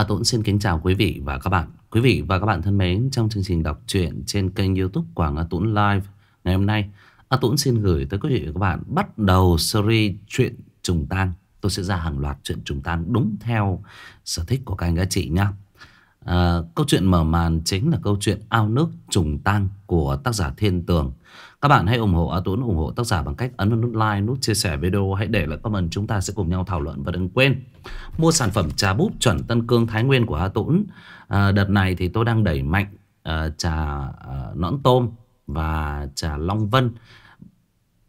A Tuấn xin kính chào quý vị và các bạn. Quý vị và các bạn thân mến, trong chương trình đọc truyện trên kênh youtube Quảng A Tuấn Live ngày hôm nay, A Tuấn xin gửi tới quý vị và các bạn bắt đầu series truyện trùng tang. Tôi sẽ ra hàng loạt truyện trùng tang đúng theo sở thích của các anh các chị nhé. À, câu chuyện mở màn chính là câu chuyện ao nước trùng tang của tác giả Thiên Tường. Các bạn hãy ủng hộ A Tuấn ủng hộ tác giả bằng cách ấn nút like, nút chia sẻ video, hãy để lại comment chúng ta sẽ cùng nhau thảo luận và đừng quên mua sản phẩm trà búp chuẩn Tân Cương Thái Nguyên của A Tuấn. À, đợt này thì tôi đang đẩy mạnh à, trà à, nõn tôm và trà Long Vân.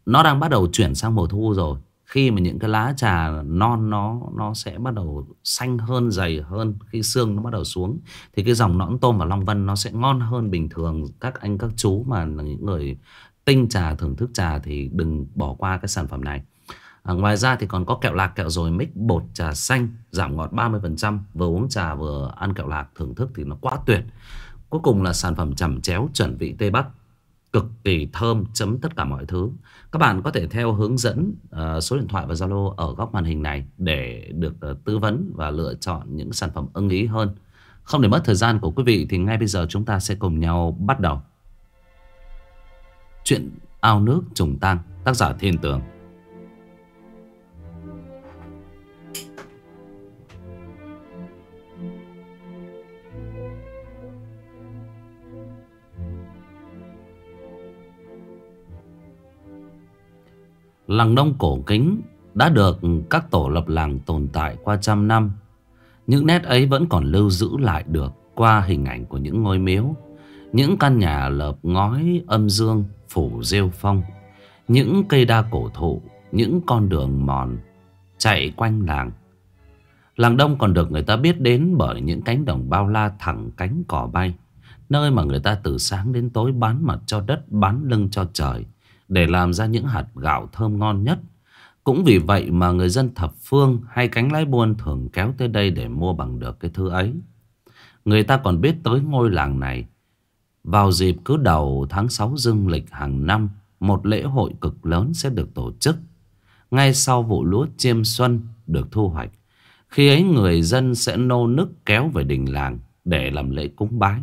Nó đang bắt đầu chuyển sang mùa thu rồi khi mà những cái lá trà non nó nó sẽ bắt đầu xanh hơn dày hơn khi xương nó bắt đầu xuống thì cái dòng nõn tôm và long vân nó sẽ ngon hơn bình thường. Các anh các chú mà là những người tinh trà thưởng thức trà thì đừng bỏ qua cái sản phẩm này. À, ngoài ra thì còn có kẹo lạc kẹo rồi mix bột trà xanh giảm ngọt 30% vừa uống trà vừa ăn kẹo lạc thưởng thức thì nó quá tuyệt. Cuối cùng là sản phẩm chẩm chéo chuẩn vị tây bắc cực kỳ thơm chấm tất cả mọi thứ các bạn có thể theo hướng dẫn uh, số điện thoại và Zalo ở góc màn hình này để được uh, tư vấn và lựa chọn những sản phẩm ưng ý hơn. Không để mất thời gian của quý vị thì ngay bây giờ chúng ta sẽ cùng nhau bắt đầu. Chuyện ao nước trùng tang, tác giả Thiên Tường. Làng Đông cổ kính đã được các tổ lập làng tồn tại qua trăm năm. Những nét ấy vẫn còn lưu giữ lại được qua hình ảnh của những ngôi miếu. Những căn nhà lợp ngói âm dương phủ rêu phong. Những cây đa cổ thụ, những con đường mòn chạy quanh làng. Làng Đông còn được người ta biết đến bởi những cánh đồng bao la thẳng cánh cỏ bay. Nơi mà người ta từ sáng đến tối bán mặt cho đất, bán lưng cho trời để làm ra những hạt gạo thơm ngon nhất. Cũng vì vậy mà người dân thập phương hay cánh lái buôn thường kéo tới đây để mua bằng được cái thứ ấy. Người ta còn biết tới ngôi làng này. Vào dịp cứ đầu tháng 6 dương lịch hàng năm, một lễ hội cực lớn sẽ được tổ chức. Ngay sau vụ lúa chiêm xuân được thu hoạch. Khi ấy người dân sẽ nô nức kéo về đình làng để làm lễ cúng bái.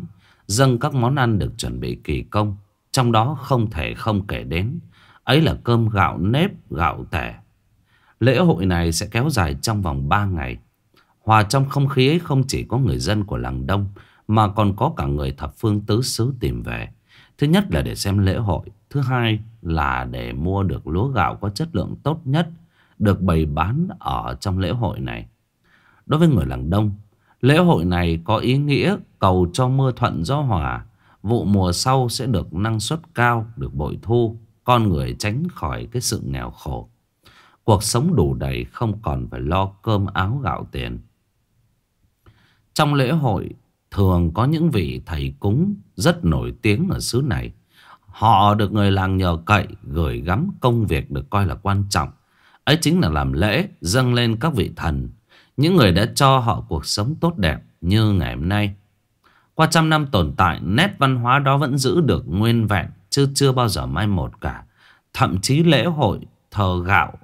Dâng các món ăn được chuẩn bị kỳ công trong đó không thể không kể đến, Ấy là cơm gạo nếp, gạo tẻ. Lễ hội này sẽ kéo dài trong vòng 3 ngày. Hòa trong không khí ấy không chỉ có người dân của làng Đông, Mà còn có cả người thập phương tứ xứ tìm về. Thứ nhất là để xem lễ hội, Thứ hai là để mua được lúa gạo có chất lượng tốt nhất, Được bày bán ở trong lễ hội này. Đối với người làng Đông, Lễ hội này có ý nghĩa cầu cho mưa thuận gió hòa Vụ mùa sau sẽ được năng suất cao, được bội thu, con người tránh khỏi cái sự nghèo khổ. Cuộc sống đủ đầy không còn phải lo cơm áo gạo tiền. Trong lễ hội thường có những vị thầy cúng rất nổi tiếng ở xứ này. Họ được người làng nhờ cậy gửi gắm công việc được coi là quan trọng. Ấy chính là làm lễ dâng lên các vị thần. Những người đã cho họ cuộc sống tốt đẹp như ngày hôm nay. Qua trăm năm tồn tại, nét văn hóa đó vẫn giữ được nguyên vẹn, chứ chưa bao giờ mai một cả. Thậm chí lễ hội thờ gạo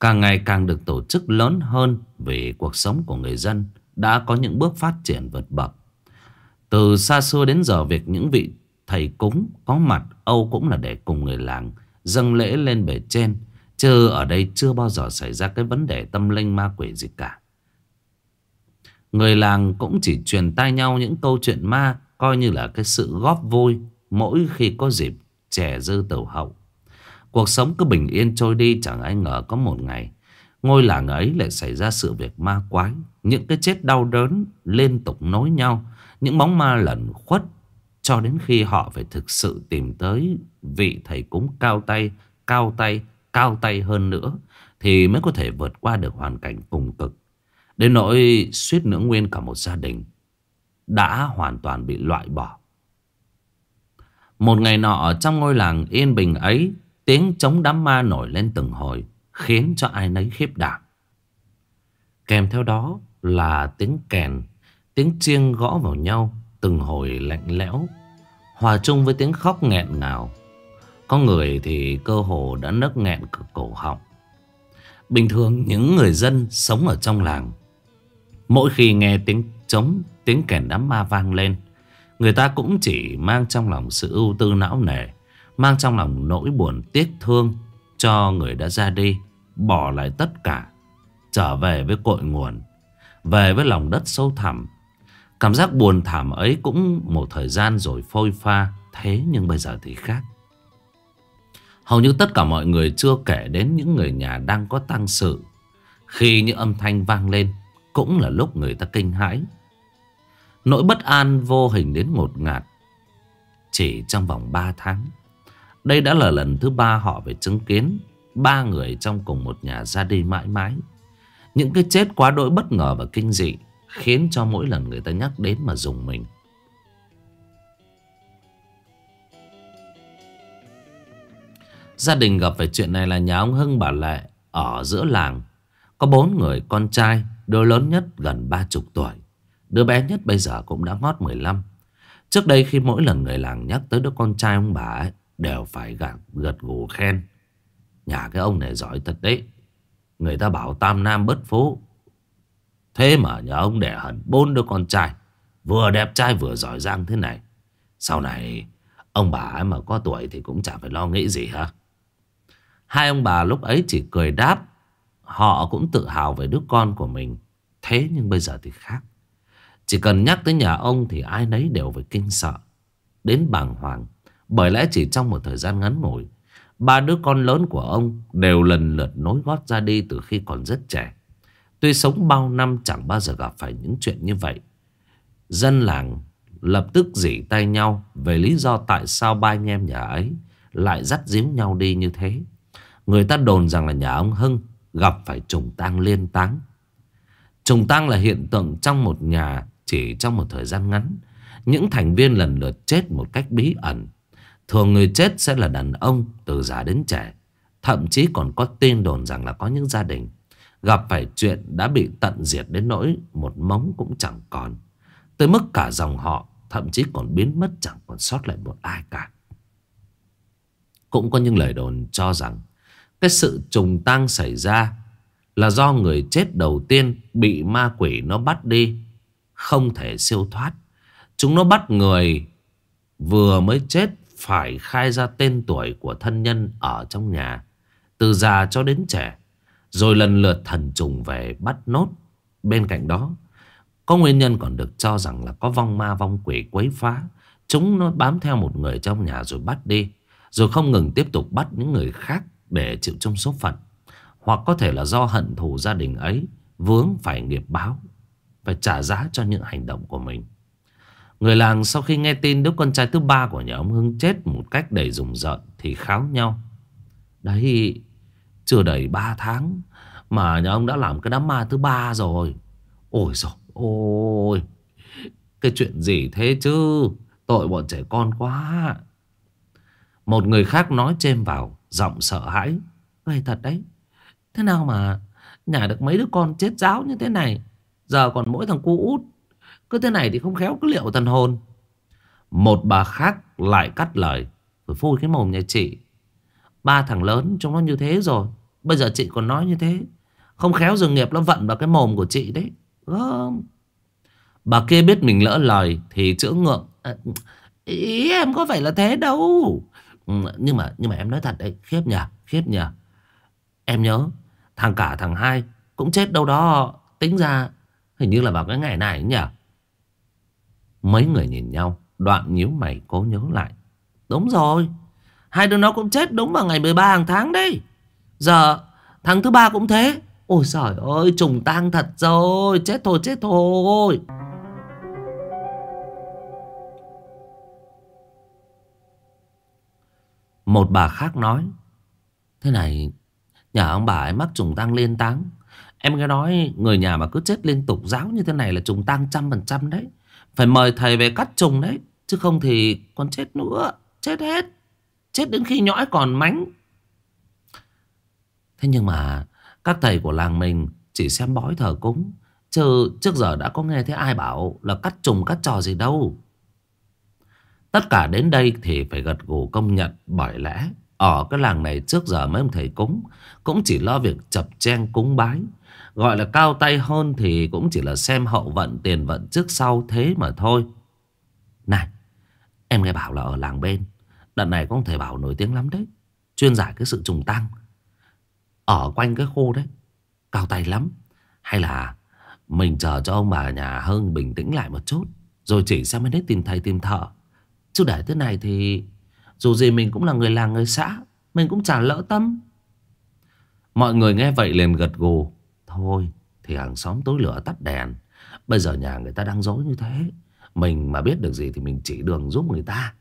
càng ngày càng được tổ chức lớn hơn vì cuộc sống của người dân đã có những bước phát triển vượt bậc. Từ xa xưa đến giờ việc những vị thầy cúng có mặt Âu cũng là để cùng người làng dâng lễ lên bề trên. Chứ ở đây chưa bao giờ xảy ra cái vấn đề tâm linh ma quỷ gì cả. Người làng cũng chỉ truyền tai nhau những câu chuyện ma Coi như là cái sự góp vui Mỗi khi có dịp trẻ dư tẩu hậu. Cuộc sống cứ bình yên trôi đi Chẳng ai ngờ có một ngày Ngôi làng ấy lại xảy ra sự việc ma quái. Những cái chết đau đớn Liên tục nối nhau Những bóng ma lẩn khuất Cho đến khi họ phải thực sự tìm tới Vị thầy cúng cao tay Cao tay, cao tay hơn nữa Thì mới có thể vượt qua được hoàn cảnh cùng cực. Đến nỗi suýt nữa nguyên cả một gia đình Đã hoàn toàn bị loại bỏ. Một ngày nọ trong ngôi làng yên bình ấy, Tiếng chống đám ma nổi lên từng hồi, Khiến cho ai nấy khiếp đảm. Kèm theo đó là tiếng kèn, Tiếng chiêng gõ vào nhau Từng hồi lạnh lẽo, Hòa chung với tiếng khóc nghẹn ngào. Có người thì cơ hồ đã nấc nghẹn cực cổ họng. Bình thường những người dân sống ở trong làng Mỗi khi nghe tiếng trống tiếng kèn đám ma vang lên. Người ta cũng chỉ mang trong lòng sự ưu tư não nề, mang trong lòng nỗi buồn tiếc thương cho người đã ra đi, bỏ lại tất cả, trở về với cội nguồn, về với lòng đất sâu thẳm. Cảm giác buồn thảm ấy cũng một thời gian rồi phôi pha, thế nhưng bây giờ thì khác. Hầu như tất cả mọi người chưa kể đến những người nhà đang có tăng sự. Khi những âm thanh vang lên, cũng là lúc người ta kinh hãi. Nỗi bất an vô hình đến ngột ngạt. Chỉ trong vòng 3 tháng. Đây đã là lần thứ ba họ phải chứng kiến ba người trong cùng một nhà ra đi mãi mãi. Những cái chết quá đỗi bất ngờ và kinh dị khiến cho mỗi lần người ta nhắc đến mà dùng mình. Gia đình gặp phải chuyện này là nhà ông Hưng bà Lệ ở giữa làng. Có bốn người con trai, đứa lớn nhất gần ba chục tuổi. Đứa bé nhất bây giờ cũng đã ngót 15. Trước đây khi mỗi lần người làng nhắc tới đứa con trai ông bà ấy, đều phải gạt gật gù khen. Nhà cái ông này giỏi thật đấy. Người ta bảo tam nam bất phú. Thế mà nhà ông đẻ hẳn bốn đứa con trai. Vừa đẹp trai vừa giỏi giang thế này. Sau này ông bà ấy mà có tuổi thì cũng chả phải lo nghĩ gì hả? Hai ông bà lúc ấy chỉ cười đáp. Họ cũng tự hào về đứa con của mình. Thế nhưng bây giờ thì khác. Chỉ cần nhắc tới nhà ông thì ai nấy đều phải kinh sợ. Đến bàng hoàng. Bởi lẽ chỉ trong một thời gian ngắn ngủi. Ba đứa con lớn của ông đều lần lượt nối gót ra đi từ khi còn rất trẻ. Tuy sống bao năm chẳng bao giờ gặp phải những chuyện như vậy. Dân làng lập tức dỉ tay nhau về lý do tại sao ba anh em nhà ấy lại dắt díu nhau đi như thế. Người ta đồn rằng là nhà ông Hưng gặp phải trùng tang liên táng. Trùng tang là hiện tượng trong một nhà chỉ trong một thời gian ngắn. Những thành viên lần lượt chết một cách bí ẩn. Thường người chết sẽ là đàn ông từ già đến trẻ. Thậm chí còn có tin đồn rằng là có những gia đình gặp phải chuyện đã bị tận diệt đến nỗi một móng cũng chẳng còn. Tới mức cả dòng họ, thậm chí còn biến mất chẳng còn sót lại một ai cả. Cũng có những lời đồn cho rằng cái sự trùng tang xảy ra là do người chết đầu tiên bị ma quỷ nó bắt đi. Không thể siêu thoát. Chúng nó bắt người vừa mới chết phải khai ra tên tuổi của thân nhân ở trong nhà. Từ già cho đến trẻ. Rồi lần lượt thần trùng về bắt nốt. Bên cạnh đó, có nguyên nhân còn được cho rằng là có vong ma vong quỷ quấy phá. Chúng nó bám theo một người trong nhà rồi bắt đi. Rồi không ngừng tiếp tục bắt những người khác để chịu chung số phận. Hoặc có thể là do hận thù gia đình ấy vướng phải nghiệp báo. Phải trả giá cho những hành động của mình. Người làng sau khi nghe tin đứa con trai thứ ba của nhà ông Hưng chết một cách đầy rùng rợn thì kháo nhau. Đấy, chưa đầy ba tháng mà nhà ông đã làm cái đám ma thứ ba rồi. Ôi dồi ôi, cái chuyện gì thế chứ, tội bọn trẻ con quá. Một người khác nói chêm vào, giọng sợ hãi. Vậy thật đấy, thế nào mà nhà được mấy đứa con chết giáo như thế này, giờ còn mỗi thằng cu út. Cứ thế này thì không khéo cứ liệu thần hồn. Một bà khác lại cắt lời. Rồi phui cái mồm nhà chị. Ba thằng lớn chúng nó như thế rồi. Bây giờ chị còn nói như thế. Không khéo dừng nghiệp nó vận vào cái mồm của chị đấy. Gớm Bà kia biết mình lỡ lời thì chữa ngượng. À, ý em có phải là thế đâu. Ừ, nhưng mà nhưng mà em nói thật đấy. Khiếp nhỉ, khiếp nhỉ. Em nhớ thằng cả thằng hai cũng chết đâu đó. Tính ra hình như là vào cái ngày này nhỉ. Mấy người nhìn nhau Đoạn nhíu mày cố nhớ lại Đúng rồi Hai đứa nó cũng chết đúng vào ngày 13 hàng tháng đấy Giờ tháng thứ ba cũng thế Ôi trời ơi trùng tang thật rồi Chết thôi chết thôi Một bà khác nói, Thế này, Nhà ông bà ấy mắc trùng tang liên táng. Em nghe nói người nhà mà cứ chết liên tục giáo như thế này là trùng tang trăm phần trăm đấy. Phải mời thầy về cắt trùng đấy, Chứ không thì còn chết nữa, Chết hết. Chết đến khi nhõi còn mánh. Thế nhưng mà Các thầy của làng mình Chỉ xem bói thờ cúng, Chứ trước giờ đã có nghe thấy ai bảo Là cắt trùng cắt trò gì đâu. Tất cả đến đây thì phải gật gù công nhận Bởi lẽ ở cái làng này trước giờ mấy ông thầy cúng Cũng chỉ lo việc chập chen cúng bái Gọi là cao tay hơn thì cũng chỉ là xem hậu vận tiền vận trước sau thế mà thôi. Này, em nghe bảo là ở làng bên, đợt này có ông thầy bảo nổi tiếng lắm đấy. Chuyên giải cái sự trùng tăng. Ở quanh cái khu đấy, cao tay lắm. Hay là mình chờ cho ông bà nhà hơn bình tĩnh lại một chút. Rồi chỉ xem mới đến tìm thầy tìm thợ. Chứ để thế này thì dù gì mình cũng là người làng người xã. Mình cũng chả lỡ tâm. Mọi người nghe vậy liền gật gù. Thôi thì hàng xóm tối lửa tắt đèn. Bây giờ nhà người ta đang dối như thế. Mình mà biết được gì thì mình chỉ đường giúp người ta.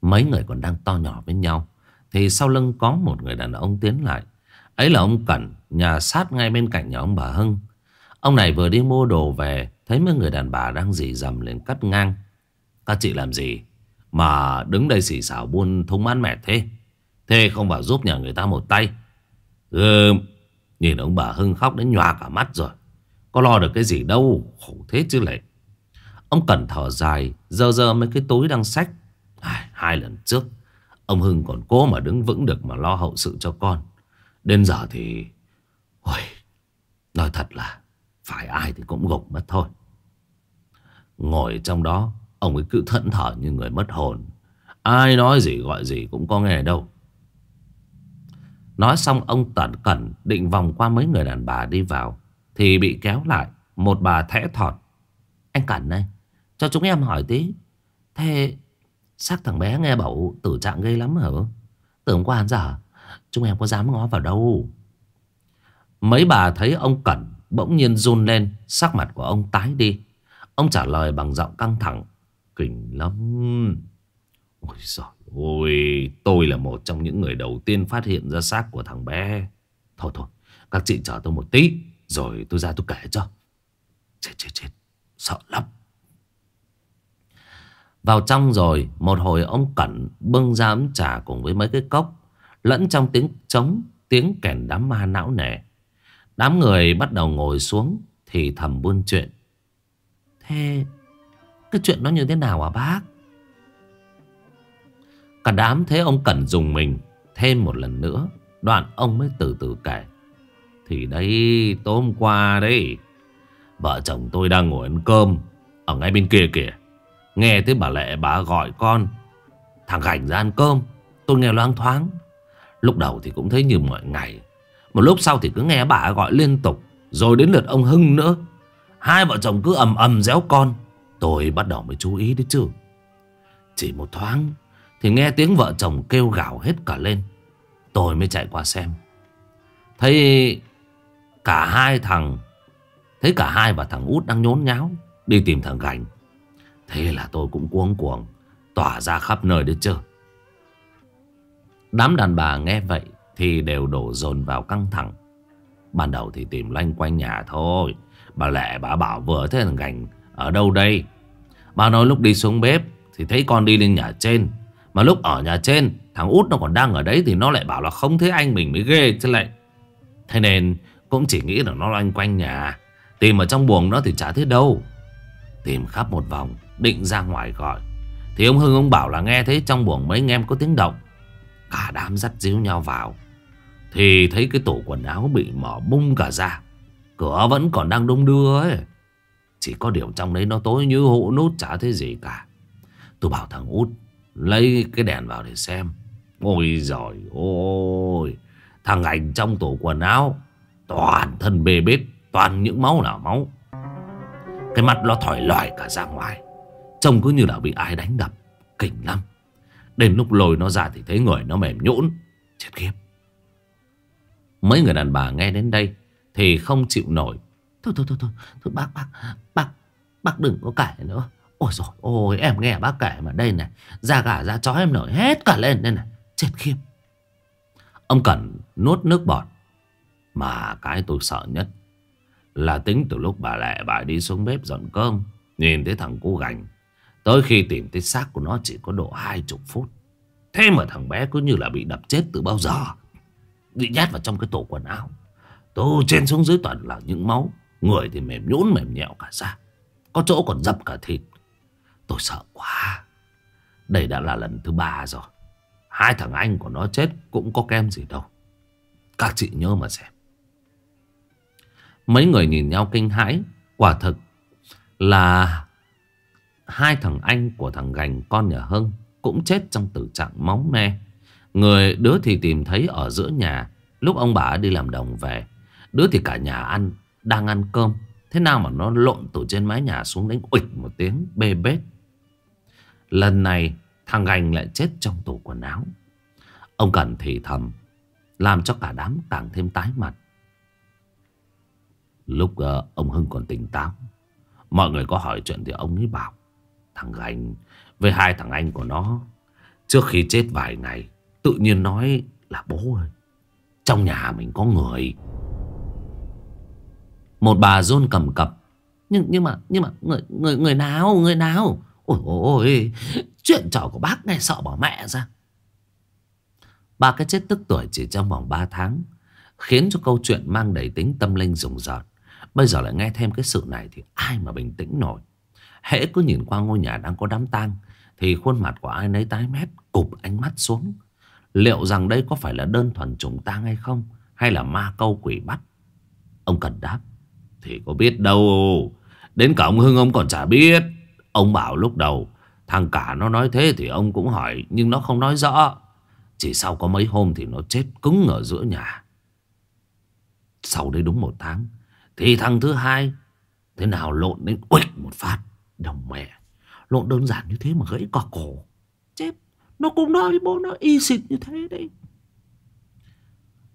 Mấy người còn đang to nhỏ với nhau. Thì sau lưng có một người đàn ông tiến lại. Ấy là ông Cẩn, nhà sát ngay bên cạnh nhà ông bà Hưng. Ông này vừa đi mua đồ về, thấy mấy người đàn bà đang dì dầm lên cắt ngang. Các chị làm gì? Mà đứng đây xỉ xảo buôn thúng mát mệt thế. Thế không bảo giúp nhà người ta một tay. Ừ, nhìn ông bà Hưng khóc đến nhòa cả mắt rồi. Có lo được cái gì đâu, khổ thế chứ lại. Ông Cẩn thở dài, dơ dơ mấy cái túi đang sách. À, hai lần trước, ông Hưng còn cố mà đứng vững được mà lo hậu sự cho con. Đến giờ thì... Ôi, nói thật là phải ai thì cũng gục mất thôi. Ngồi trong đó, ông ấy cứ thẫn thở như người mất hồn. Ai nói gì gọi gì cũng có nghe đâu. Nói xong ông tận cẩn định vòng qua mấy người đàn bà đi vào. Thì bị kéo lại. Một bà thẽ thọt. Anh Cẩn này, cho chúng em hỏi tí. Thế xác thằng bé nghe bảo tử trạng gây lắm hả? tưởng hôm qua giờ Chúng em có dám ngó vào đâu Mấy bà thấy ông Cẩn Bỗng nhiên run lên Sắc mặt của ông tái đi Ông trả lời bằng giọng căng thẳng Kinh lắm. Ôi giời ôi Tôi là một trong những người đầu tiên phát hiện ra xác của thằng bé. Thôi thôi, Các chị chờ tôi một tí, Rồi tôi ra tôi kể cho. Chết chết chết, Sợ lắm. Vào trong rồi, Một hồi ông Cẩn bưng ra ấm trà cùng với mấy cái cốc, Lẫn trong tiếng trống, Tiếng kèn đám ma não nề Đám người bắt đầu ngồi xuống Thì thầm buôn chuyện. Thế cái chuyện nó như thế nào à bác? Cả đám thế ông Cẩn dùng mình Thêm một lần nữa, Đoạn ông mới từ từ kể. Thì đấy, tối hôm qua đấy, Vợ chồng tôi đang ngồi ăn cơm Ở ngay bên kia kìa. Nghe thấy bà Lệ, bà gọi con, Thằng Gành ra ăn cơm, Tôi nghe loang thoáng. Lúc đầu thì cũng thấy như mọi ngày, Một lúc sau thì cứ nghe bà gọi liên tục, Rồi đến lượt ông Hưng nữa. Hai vợ chồng cứ ầm ầm réo con. Tôi bắt đầu mới chú ý đấy chứ. Chỉ một thoáng Thì nghe tiếng vợ chồng kêu gào hết cả lên. Tôi mới chạy qua xem. Thấy cả hai thằng, Thấy cả hai và thằng út đang nhốn nháo, Đi tìm thằng gành. Thế là tôi cũng cuống cuồng, Tỏa ra khắp nơi đấy chứ. Đám đàn bà nghe vậy Thì đều đổ dồn vào căng thẳng. Ban đầu thì tìm loanh quanh nhà thôi. Bà Lệ bà bảo vừa thấy thằng Gành ở đâu đây? Ba nói lúc đi xuống bếp Thì thấy con đi lên nhà trên. Mà lúc ở nhà trên, Thằng út nó còn đang ở đấy Thì nó lại bảo là không thấy anh mình mới ghê chứ lại. Thế nên cũng chỉ nghĩ là nó loanh quanh nhà. Tìm ở trong buồng nó thì chả thấy đâu. Tìm khắp một vòng, Định ra ngoài gọi. Thì ông Hưng ông bảo là nghe thấy trong buồng mấy anh em có tiếng động. Cả đám dắt díu nhau vào. Thì thấy cái tủ quần áo bị mở bung cả ra. Cửa vẫn còn đang đông đưa ấy. Chỉ có điều trong đấy nó tối như hũ nút chả thấy gì cả. Tôi bảo thằng út Lấy cái đèn vào để xem. Ôi giời ôi Thằng ảnh trong tủ quần áo Toàn thân bê bết Toàn những máu nào máu. Cái mặt nó thỏi lòi cả ra ngoài. Trông cứ như là bị ai đánh đập. Kinh lắm. Đến lúc lôi nó ra thì thấy người nó mềm nhũn Chết khiếp. Mấy người đàn bà nghe đến đây Thì không chịu nổi. Thôi thôi thôi thôi, thôi bác bác. Bác đừng có kể nữa Ôi rồi ôi, em nghe bác kể mà đây này, Da gà da chó em nổi hết cả lên đây này Chết khiếp Ông Cẩn nuốt nước bọt, Mà cái tôi sợ nhất Là tính từ lúc bà lẹ bà đi xuống bếp dọn cơm, Nhìn thấy thằng cu gành, Tới khi tìm thấy xác của nó chỉ có độ hai chục phút. Thế mà thằng bé cứ như là bị đập chết từ bao giờ. Bị nhát vào trong cái tổ quần áo. Từ trên xuống dưới toàn là những máu. Người thì mềm nhũn mềm nhẹo cả ra. Có chỗ còn dập cả thịt. Tôi sợ quá. Đây đã là lần thứ ba rồi. Hai thằng anh của nó chết cũng có kem gì đâu. Các chị nhớ mà xem. Mấy người nhìn nhau kinh hãi Quả thực là Hai thằng anh của thằng gành, con nhà Hưng, Cũng chết trong tử trạng máu me Người, đứa thì tìm thấy ở giữa nhà Lúc ông bà đi làm đồng về, Đứa thì cả nhà ăn, Đang ăn cơm Thế nào mà nó lộn từ trên mái nhà xuống đánh ụt một tiếng bê bết. Lần này thằng gành lại chết trong tủ quần áo. Ông Cần thì thầm Làm cho cả đám càng thêm tái mặt. Lúc uh, ông Hưng còn tỉnh táo Mọi người có hỏi chuyện thì ông ấy bảo Thằng gành với hai thằng anh của nó Trước khi chết vài ngày Tự nhiên nói là bố ơi Trong nhà mình có người. Một bà run cầm cập. Nhưng nhưng mà nhưng mà, người người người nào người nào? Ôi ôi, Chuyện trò của bác nghe sợ bỏ mẹ ra. Ba cái chết tức tuổi chỉ trong vòng 3 tháng, Khiến cho câu chuyện mang đầy tính tâm linh rùng rợn. Bây giờ lại nghe thêm cái sự này Thì ai mà bình tĩnh nổi. Hễ cứ nhìn qua ngôi nhà đang có đám tang, Thì khuôn mặt của ai nấy tái mét, Cụp ánh mắt xuống. Liệu rằng đây có phải là đơn thuần trùng tang hay không, Hay là ma câu quỷ bắt? Ông cần đáp. Thì có biết đâu. Đến cả ông Hưng ông còn chả biết. Ông bảo lúc đầu, Thằng cả nó nói thế thì ông cũng hỏi, Nhưng nó không nói rõ. Chỉ sau có mấy hôm thì nó chết cứng ở giữa nhà. Sau đấy đúng một tháng, Thì thằng thứ hai, Thế nào lộn đến quịch một phát, Đồng mẹ. Lộn đơn giản như thế mà gãy cả cổ. Chết, Nó cũng nói với bố nó y xịt như thế đấy.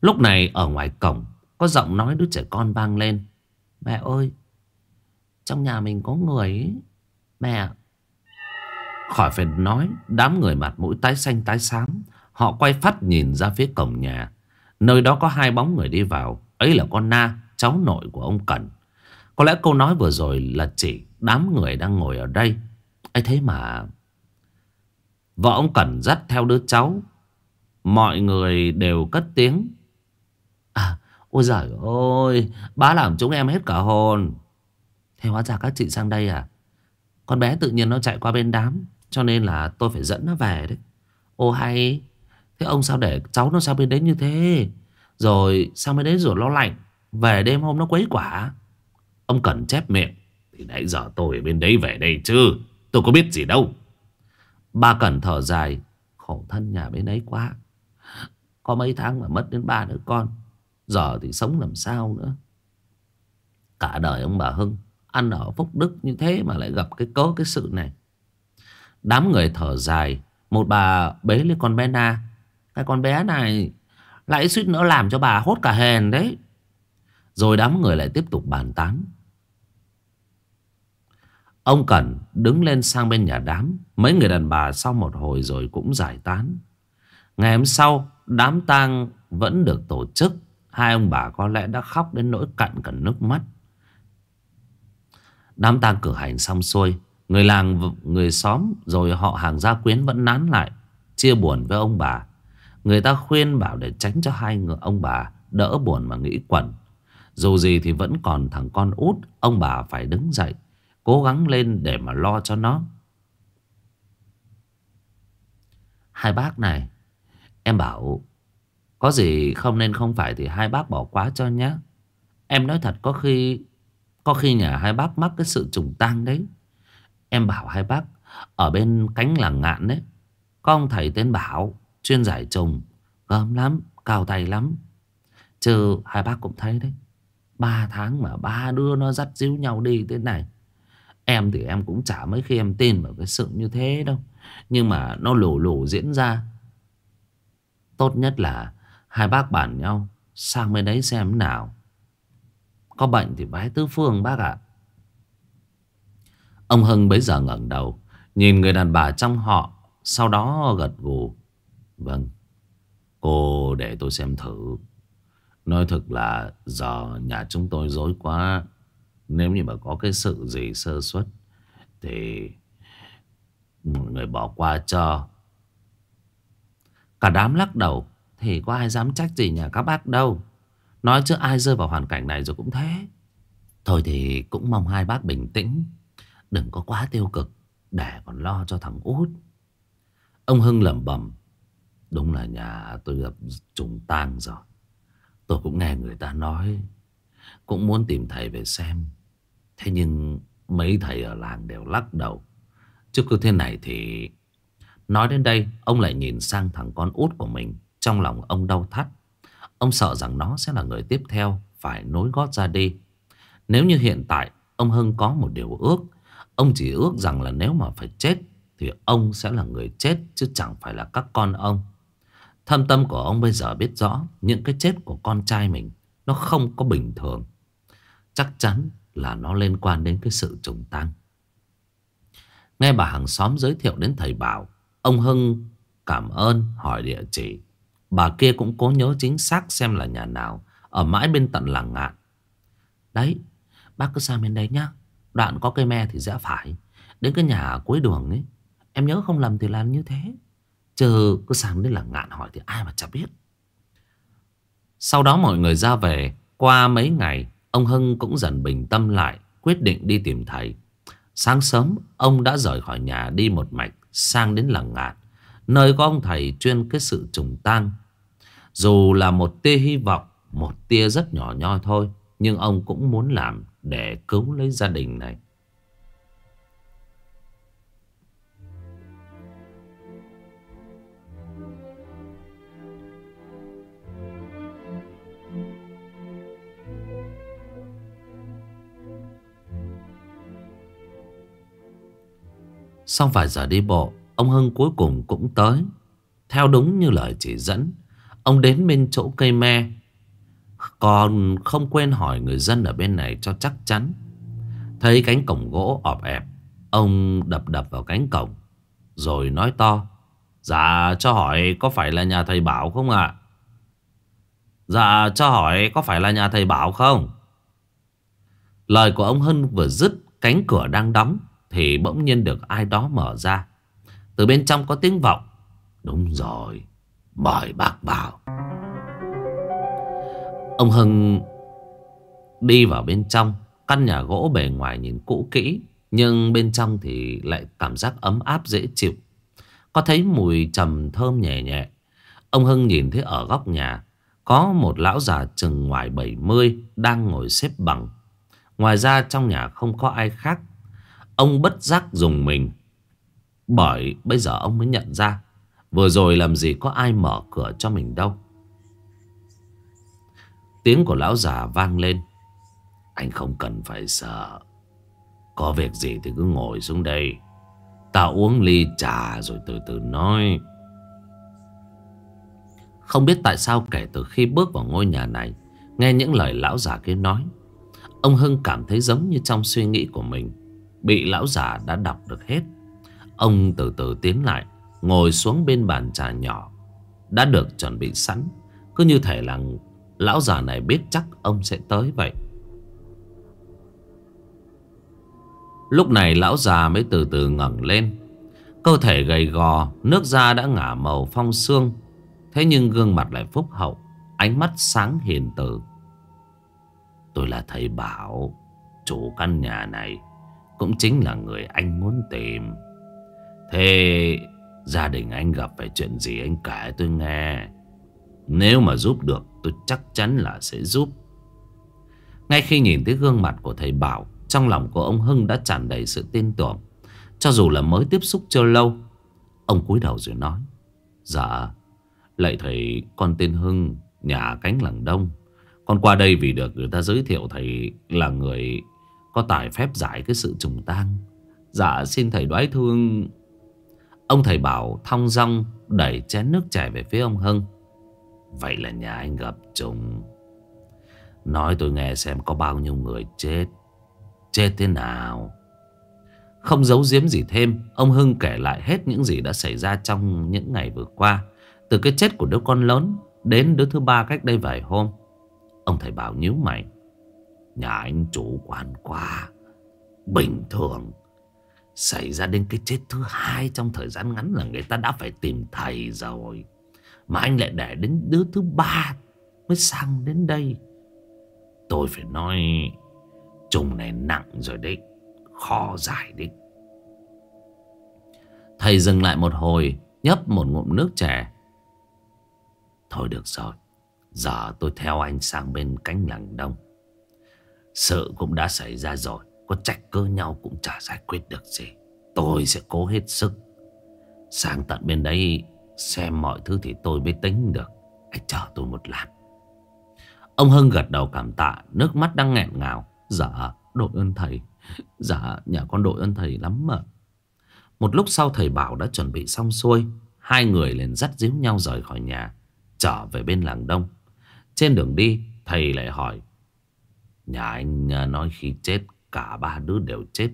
Lúc này ở ngoài cổng, Có giọng nói đứa trẻ con vang lên. Mẹ ơi, Trong nhà mình có người ấy. Mẹ Khỏi phải nói, Đám người mặt mũi tái xanh, tái xám, Họ quay phát nhìn ra phía cổng nhà. Nơi đó có hai bóng người đi vào, Ấy là con Na, Cháu nội của ông Cẩn Có lẽ câu nói vừa rồi là chỉ Đám người đang ngồi ở đây. Ấy thế mà, Vợ ông Cẩn dắt theo đứa cháu. Mọi người đều cất tiếng. Ôi giời ơi, Bá làm chúng em hết cả hồn. Thế hóa ra các chị sang đây à? Con bé tự nhiên nó chạy qua bên đám, Cho nên là tôi phải dẫn nó về đấy. Ô hay, Thế ông sao để cháu nó sang bên đấy như thế? Rồi sao bên đấy rồi lo lạnh, Về đêm hôm nó quấy quả. Ông Cẩn chép miệng, Thì nãy giờ tôi ở bên đấy về đây chứ, Tôi có biết gì đâu. Ba Cẩn thở dài, Khổ thân nhà bên ấy quá. Có mấy tháng mà mất đến ba đứa con Giờ thì sống làm sao nữa? Cả đời ông bà Hưng Ăn ở phúc đức như thế mà lại gặp cái cớ, cái sự này. Đám người thở dài, Một bà bế lấy con bé Na. Cái con bé này Lại suýt nữa làm cho bà hốt cả hèn đấy. Rồi đám người lại tiếp tục bàn tán. Ông Cẩn đứng lên sang bên nhà đám. Mấy người đàn bà sau một hồi rồi cũng giải tán. Ngày hôm sau, Đám tang vẫn được tổ chức. Hai ông bà có lẽ đã khóc đến nỗi cặn cả nước mắt. Đám tang cử hành xong xuôi Người làng, người xóm Rồi họ hàng gia quyến vẫn nán lại Chia buồn với ông bà. Người ta khuyên bảo để tránh cho hai người ông bà Đỡ buồn mà nghĩ quẩn. Dù gì thì vẫn còn thằng con út Ông bà phải đứng dậy Cố gắng lên để mà lo cho nó. Hai bác này Em bảo có gì không nên không phải thì hai bác bỏ quá cho nhé. Em nói thật có khi Có khi nhà hai bác mắc cái sự trùng tang đấy. Em bảo hai bác Ở bên cánh làng ngạn đấy. Có ông thầy tên Bảo Chuyên giải trùng. Gớm lắm, cao tay lắm. Chứ hai bác cũng thấy đấy. Ba tháng mà ba đứa nó dắt díu nhau đi thế này. Em thì em cũng chả mấy khi em tin vào cái sự như thế đâu. Nhưng mà nó lù lù diễn ra. Tốt nhất là Hai bác bàn nhau, Sang bên đấy xem nào. Có bệnh thì bái tứ phương, bác ạ. Ông Hưng bấy giờ ngẩng đầu, Nhìn người đàn bà trong họ, Sau đó gật gù. Vâng Cô để tôi xem thử. Nói thực là giờ nhà chúng tôi dối quá, Nếu như mà có cái sự gì sơ suất, Thì Mọi người bỏ qua cho. Cả đám lắc đầu. Thì có ai dám trách gì nhà các bác đâu. Nói chứ ai rơi vào hoàn cảnh này rồi cũng thế. Thôi thì cũng mong hai bác bình tĩnh. Đừng có quá tiêu cực, Để còn lo cho thằng út. Ông Hưng lẩm bẩm, Đúng là nhà tôi gặp trùng tang rồi. Tôi cũng nghe người ta nói, Cũng muốn tìm thầy về xem. Thế nhưng mấy thầy ở làng đều lắc đầu. Chứ cứ thế này thì Nói đến đây, Ông lại nhìn sang thằng con út của mình. Trong lòng ông đau thắt, Ông sợ rằng nó sẽ là người tiếp theo Phải nối gót ra đi. Nếu như hiện tại Ông Hưng có một điều ước, Ông chỉ ước rằng là nếu mà phải chết Thì ông sẽ là người chết Chứ chẳng phải là các con ông. Thâm tâm của ông bây giờ biết rõ Những cái chết của con trai mình Nó không có bình thường. Chắc chắn là nó liên quan đến cái sự trùng tăng Nghe bà hàng xóm giới thiệu đến thầy Bảo, Ông Hưng cảm ơn, hỏi địa chỉ. Bà kia cũng cố nhớ chính xác xem là nhà nào, Ở mãi bên tận làng ngạn. Đấy, Bác cứ sang bên đây nhá. Đoạn có cây me thì rẽ phải. Đến cái nhà cuối đường ấy, Em nhớ không lầm thì là như thế. Chứ cứ sang đến làng ngạn hỏi thì ai mà chả biết. Sau đó mọi người ra về, Qua mấy ngày, Ông Hưng cũng dần bình tâm lại, Quyết định đi tìm thầy. Sáng sớm, ông đã rời khỏi nhà đi một mạch, Sang đến làng ngạn, Nơi có ông thầy chuyên cái sự trùng tang. Dù là một tia hy vọng, Một tia rất nhỏ nhoi thôi, Nhưng ông cũng muốn làm Để cứu lấy gia đình này. Sau vài giờ đi bộ, Ông Hưng cuối cùng cũng tới. Theo đúng như lời chỉ dẫn Ông đến bên chỗ cây me. Còn không quên hỏi người dân ở bên này cho chắc chắn. Thấy cánh cổng gỗ ọp ẹp, Ông đập đập vào cánh cổng, Rồi nói to Dạ cho hỏi có phải là nhà thầy Bảo không ạ? Dạ cho hỏi có phải là nhà thầy Bảo không? Lời của ông hân vừa dứt, Cánh cửa đang đóng Thì bỗng nhiên được ai đó mở ra. Từ bên trong có tiếng vọng, Đúng rồi bởi bác bảo. Ông Hưng Đi vào bên trong, Căn nhà gỗ bề ngoài nhìn cũ kỹ, Nhưng bên trong thì lại cảm giác ấm áp, dễ chịu. Có thấy mùi trầm thơm nhẹ nhẹ. Ông Hưng nhìn thấy ở góc nhà, Có một lão già chừng ngoài 70 Đang ngồi xếp bằng. Ngoài ra trong nhà không có ai khác. Ông bất giác dùng mình. Bởi bây giờ ông mới nhận ra Vừa rồi làm gì có ai mở cửa cho mình đâu. Tiếng của lão già vang lên. Anh không cần phải sợ. Có việc gì thì cứ ngồi xuống đây. Ta uống ly trà rồi từ từ nói. Không biết tại sao kể từ khi bước vào ngôi nhà này, Nghe những lời lão già kia nói, Ông Hưng cảm thấy giống như trong suy nghĩ của mình. Bị lão già đã đọc được hết. Ông từ từ tiến lại. Ngồi xuống bên bàn trà nhỏ. Đã được chuẩn bị sẵn, Cứ như thể là Lão già này biết chắc ông sẽ tới vậy. Lúc này lão già mới từ từ ngẩng lên. Cơ thể gầy gò, Nước da đã ngả màu phong xương Thế nhưng gương mặt lại phúc hậu, Ánh mắt sáng hiền từ. Tôi là thầy Bảo, Chủ căn nhà này, Cũng chính là người anh muốn tìm. Thế gia đình anh gặp phải chuyện gì anh kể tôi nghe. Nếu mà giúp được, tôi chắc chắn là sẽ giúp. Ngay khi nhìn thấy gương mặt của thầy Bảo, Trong lòng của ông Hưng đã tràn đầy sự tin tưởng. Cho dù là mới tiếp xúc chưa lâu, Ông cúi đầu rồi nói Dạ Lạy thầy, con tên Hưng, Nhà cánh làng đông. Con qua đây vì được người ta giới thiệu thầy Là người có tài phép giải cái sự trùng tang. Dạ xin thầy đoái thương Ông thầy bảo thong dong đẩy chén nước chảy về phía ông Hưng. Vậy là nhà anh gặp trùng. Nói tôi nghe xem có bao nhiêu người chết. Chết thế nào? Không giấu giếm gì thêm, ông Hưng kể lại hết những gì đã xảy ra trong những ngày vừa qua. Từ cái chết của đứa con lớn đến đứa thứ ba cách đây vài hôm. Ông thầy bảo nhíu mày. Nhà anh chủ quan quá. Bình thường Xảy ra đến cái chết thứ hai trong thời gian ngắn là người ta đã phải tìm thầy rồi. Mà anh lại để đến đứa thứ ba mới sang đến đây. Tôi phải nói, trùng này nặng rồi đấy. Khó giải đấy. Thầy dừng lại một hồi, nhấp một ngụm nước trẻ. Thôi được rồi. Giờ tôi theo anh sang bên cánh làng đông. Sự cũng đã xảy ra rồi có trách cơ nhau cũng chả giải quyết được gì. Tôi sẽ cố hết sức. Sang tận bên đấy, Xem mọi thứ thì tôi mới tính được. Anh chờ tôi một lát. Ông Hưng gật đầu cảm tạ, Nước mắt đang nghẹn ngào. Dạ đội ơn thầy. Dạ nhà con đội ơn thầy lắm mà Một lúc sau thầy bảo đã chuẩn bị xong xuôi, Hai người liền dắt díu nhau rời khỏi nhà, Trở về bên làng đông. Trên đường đi, Thầy lại hỏi, Nhà anh à, nói khi chết Cả ba đứa đều chết.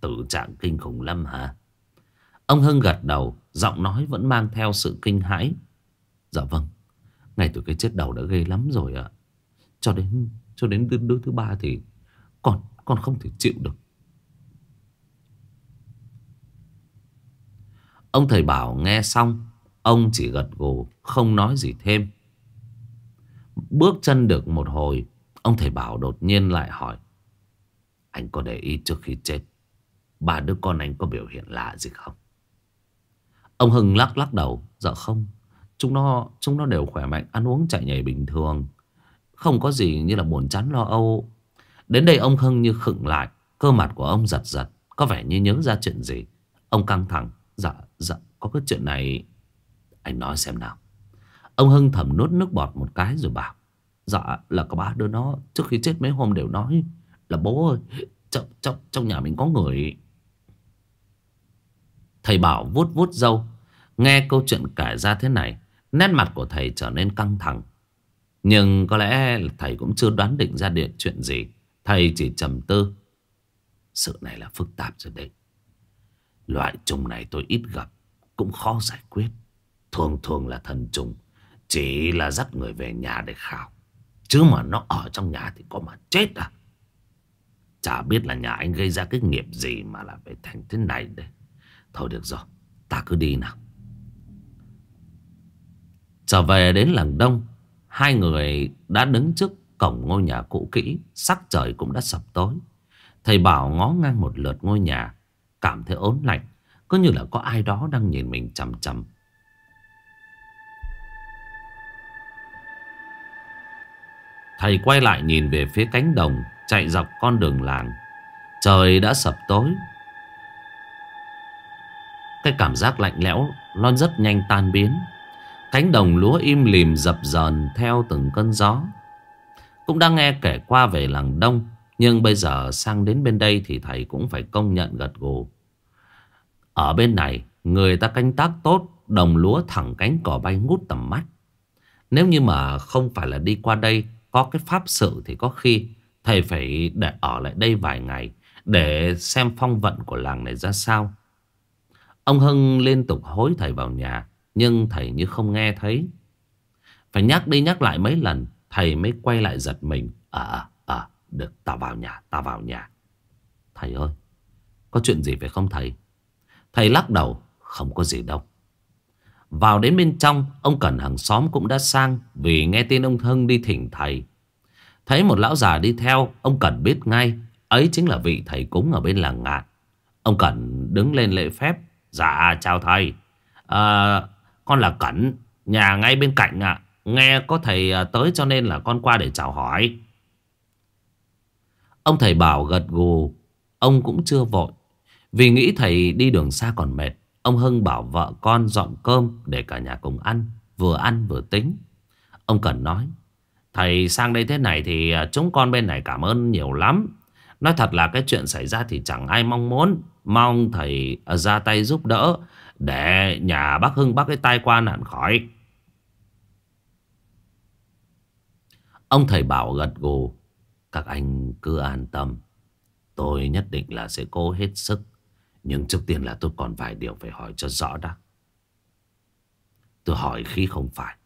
Tử trạng kinh khủng lắm hả? Ông Hưng gật đầu Giọng nói vẫn mang theo sự kinh hãi. Dạ vâng ngày từ cái chết đầu đã ghê lắm rồi ạ. Cho đến cho đến đứa, đứa thứ ba thì Con con không thể chịu được. Ông thầy bảo nghe xong Ông chỉ gật gù Không nói gì thêm. Bước chân được một hồi Ông thầy bảo đột nhiên lại hỏi anh có để ý trước khi chết, Ba đứa con anh có biểu hiện lạ gì không? Ông Hưng lắc lắc đầu Dạ không, Chúng nó chúng nó đều khỏe mạnh, Ăn uống chạy nhảy bình thường. Không có gì như là buồn chán lo âu. Đến đây ông Hưng như khựng lại, Cơ mặt của ông giật giật, Có vẻ như nhớ ra chuyện gì. Ông căng thẳng Dạ dạ có cái chuyện này, Anh nói xem nào. Ông Hưng thầm nuốt nước bọt một cái rồi bảo Dạ là có ba đứa nó, Trước khi chết mấy hôm đều nói là bố ơi Trong, trong, trong nhà mình có người. Thầy bảo vuốt vuốt dâu Nghe câu chuyện kể ra thế này Nét mặt của thầy trở nên căng thẳng. Nhưng có lẽ thầy cũng chưa đoán định ra được chuyện gì. Thầy chỉ trầm tư. Sự này là phức tạp rồi đấy. Loại trùng này tôi ít gặp Cũng khó giải quyết. Thường thường là thần trùng Chỉ là dắt người về nhà để khảo. Chứ mà nó ở trong nhà thì có mà chết à. Chả biết là nhà anh gây ra cái nghiệp gì Mà là phải thành thế này đấy. Thôi được rồi, Ta cứ đi nào. Trở về đến làng đông, Hai người đã đứng trước cổng ngôi nhà cũ kỹ, Sắc trời cũng đã sập tối. Thầy bảo ngó ngang một lượt ngôi nhà, Cảm thấy ớn lạnh Có như là có ai đó đang nhìn mình chằm chằm. Thầy quay lại nhìn về phía cánh đồng Chạy dọc con đường làng. Trời đã sập tối. Cái cảm giác lạnh lẽo, Nó rất nhanh tan biến. Cánh đồng lúa im lìm dập dờn Theo từng cơn gió. Cũng đang nghe kể qua về làng đông, Nhưng bây giờ sang đến bên đây Thì thầy cũng phải công nhận gật gù. Ở bên này, Người ta canh tác tốt, Đồng lúa thẳng cánh cỏ bay ngút tầm mắt. Nếu như mà không phải là đi qua đây, có cái pháp sự thì có khi thầy phải để ở lại đây vài ngày để xem phong vận của làng này ra sao. Ông Hưng liên tục hối thầy vào nhà nhưng thầy như không nghe thấy. Phải nhắc đi nhắc lại mấy lần thầy mới quay lại giật mình. À, à, à được, tao vào nhà, tao vào nhà. Thầy ơi, có chuyện gì phải không thầy? Thầy lắc đầu, không có gì đâu. Vào đến bên trong Ông Cẩn hàng xóm cũng đã sang Vì nghe tin ông Hưng đi thỉnh thầy Thấy một lão già đi theo Ông Cẩn biết ngay Ấy chính là vị thầy cúng ở bên làng ngạn Ông Cẩn đứng lên lễ phép Dạ chào thầy à, Con là Cẩn Nhà ngay bên cạnh ạ Nghe có thầy à, tới cho nên là con qua để chào hỏi Ông thầy bảo gật gù Ông cũng chưa vội Vì nghĩ thầy đi đường xa còn mệt Ông Hưng bảo vợ con dọn cơm để cả nhà cùng ăn. Vừa ăn vừa tính. Ông cẩn nói. Thầy sang đây thế này thì à, chúng con bên này cảm ơn nhiều lắm. Nói thật là cái chuyện xảy ra thì chẳng ai mong muốn. Mong thầy à, ra tay giúp đỡ để nhà bác Hưng bác cái tai qua nạn khỏi. Ông thầy bảo gật gù. Các anh cứ an tâm. Tôi nhất định là sẽ cố hết sức nhưng trước tiên là tôi còn vài điều phải hỏi cho rõ đã. Tôi hỏi khi không phải.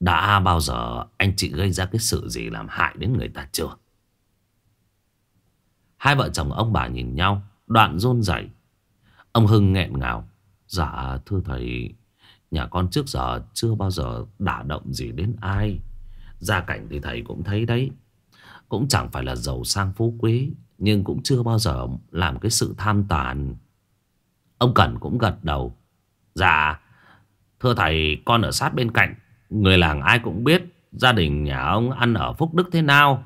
Đã bao giờ anh chị gây ra cái sự gì làm hại đến người ta chưa? Hai vợ chồng ông bà nhìn nhau, đoạn rôn rẩy. Ông Hưng nghẹn ngào. Dạ thưa thầy, nhà con trước giờ chưa bao giờ đả động gì đến ai. Gia cảnh thì thầy cũng thấy đấy. Cũng chẳng phải là giàu sang phú quý nhưng cũng chưa bao giờ làm cái sự tham tàn Ông Cẩn cũng gật đầu Dạ Thưa thầy con ở sát bên cạnh Người làng ai cũng biết Gia đình nhà ông ăn ở phúc đức thế nào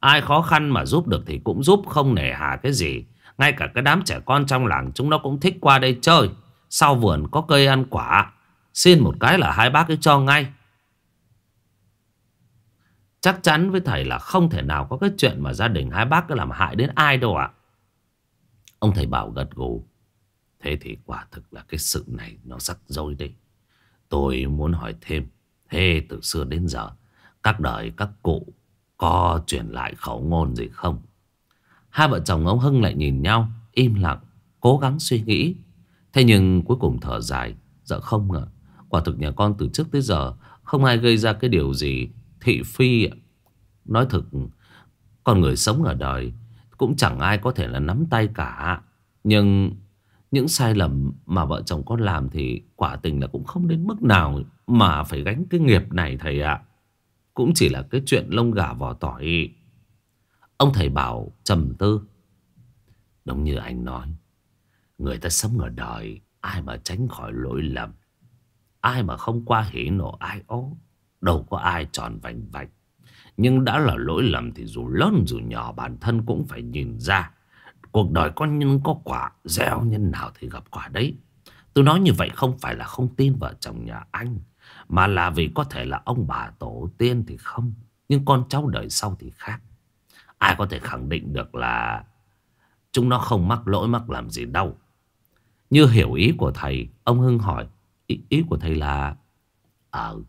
Ai khó khăn mà giúp được thì cũng giúp, không nể hà cái gì Ngay cả cái đám trẻ con trong làng chúng nó cũng thích qua đây chơi Sau vườn có cây ăn quả Xin một cái là hai bác ấy cho ngay Chắc chắn với thầy là không thể nào có cái chuyện mà gia đình hai bác cứ làm hại đến ai đâu ạ. Ông thầy bảo gật gù. Thế thì quả thực là cái sự này nó rắc rối đấy. Tôi muốn hỏi thêm. Thế từ xưa đến giờ, các đời các cụ có truyền lại khẩu ngôn gì không? Hai vợ chồng ông Hưng lại nhìn nhau, im lặng, cố gắng suy nghĩ. Thế nhưng cuối cùng thở dài, dạ không ngờ. Quả thực nhà con từ trước tới giờ không ai gây ra cái điều gì thị phi. Nói thực, con người sống ở đời cũng chẳng ai có thể là nắm tay cả. Nhưng những sai lầm mà vợ chồng con làm thì quả tình là cũng không đến mức nào mà phải gánh cái nghiệp này thầy ạ. Cũng chỉ là cái chuyện lông gà vỏ tỏi. Ông thầy bảo trầm tư. Đúng như anh nói. Người ta sống ở đời ai mà tránh khỏi lỗi lầm. Ai mà không qua hỉ nộ ai ố. Đâu có ai tròn vành vạch. Nhưng đã là lỗi lầm thì dù lớn dù nhỏ bản thân cũng phải nhìn ra. Cuộc đời có nhân có quả, gieo nhân nào thì gặp quả đấy. Tôi nói như vậy không phải là không tin vợ chồng nhà anh. Mà là vì có thể là ông bà tổ tiên thì không. Nhưng con cháu đời sau thì khác. Ai có thể khẳng định được là chúng nó không mắc lỗi mắc làm gì đâu. Như hiểu ý của thầy, ông Hưng hỏi. Ý, ý của thầy là... Ờ,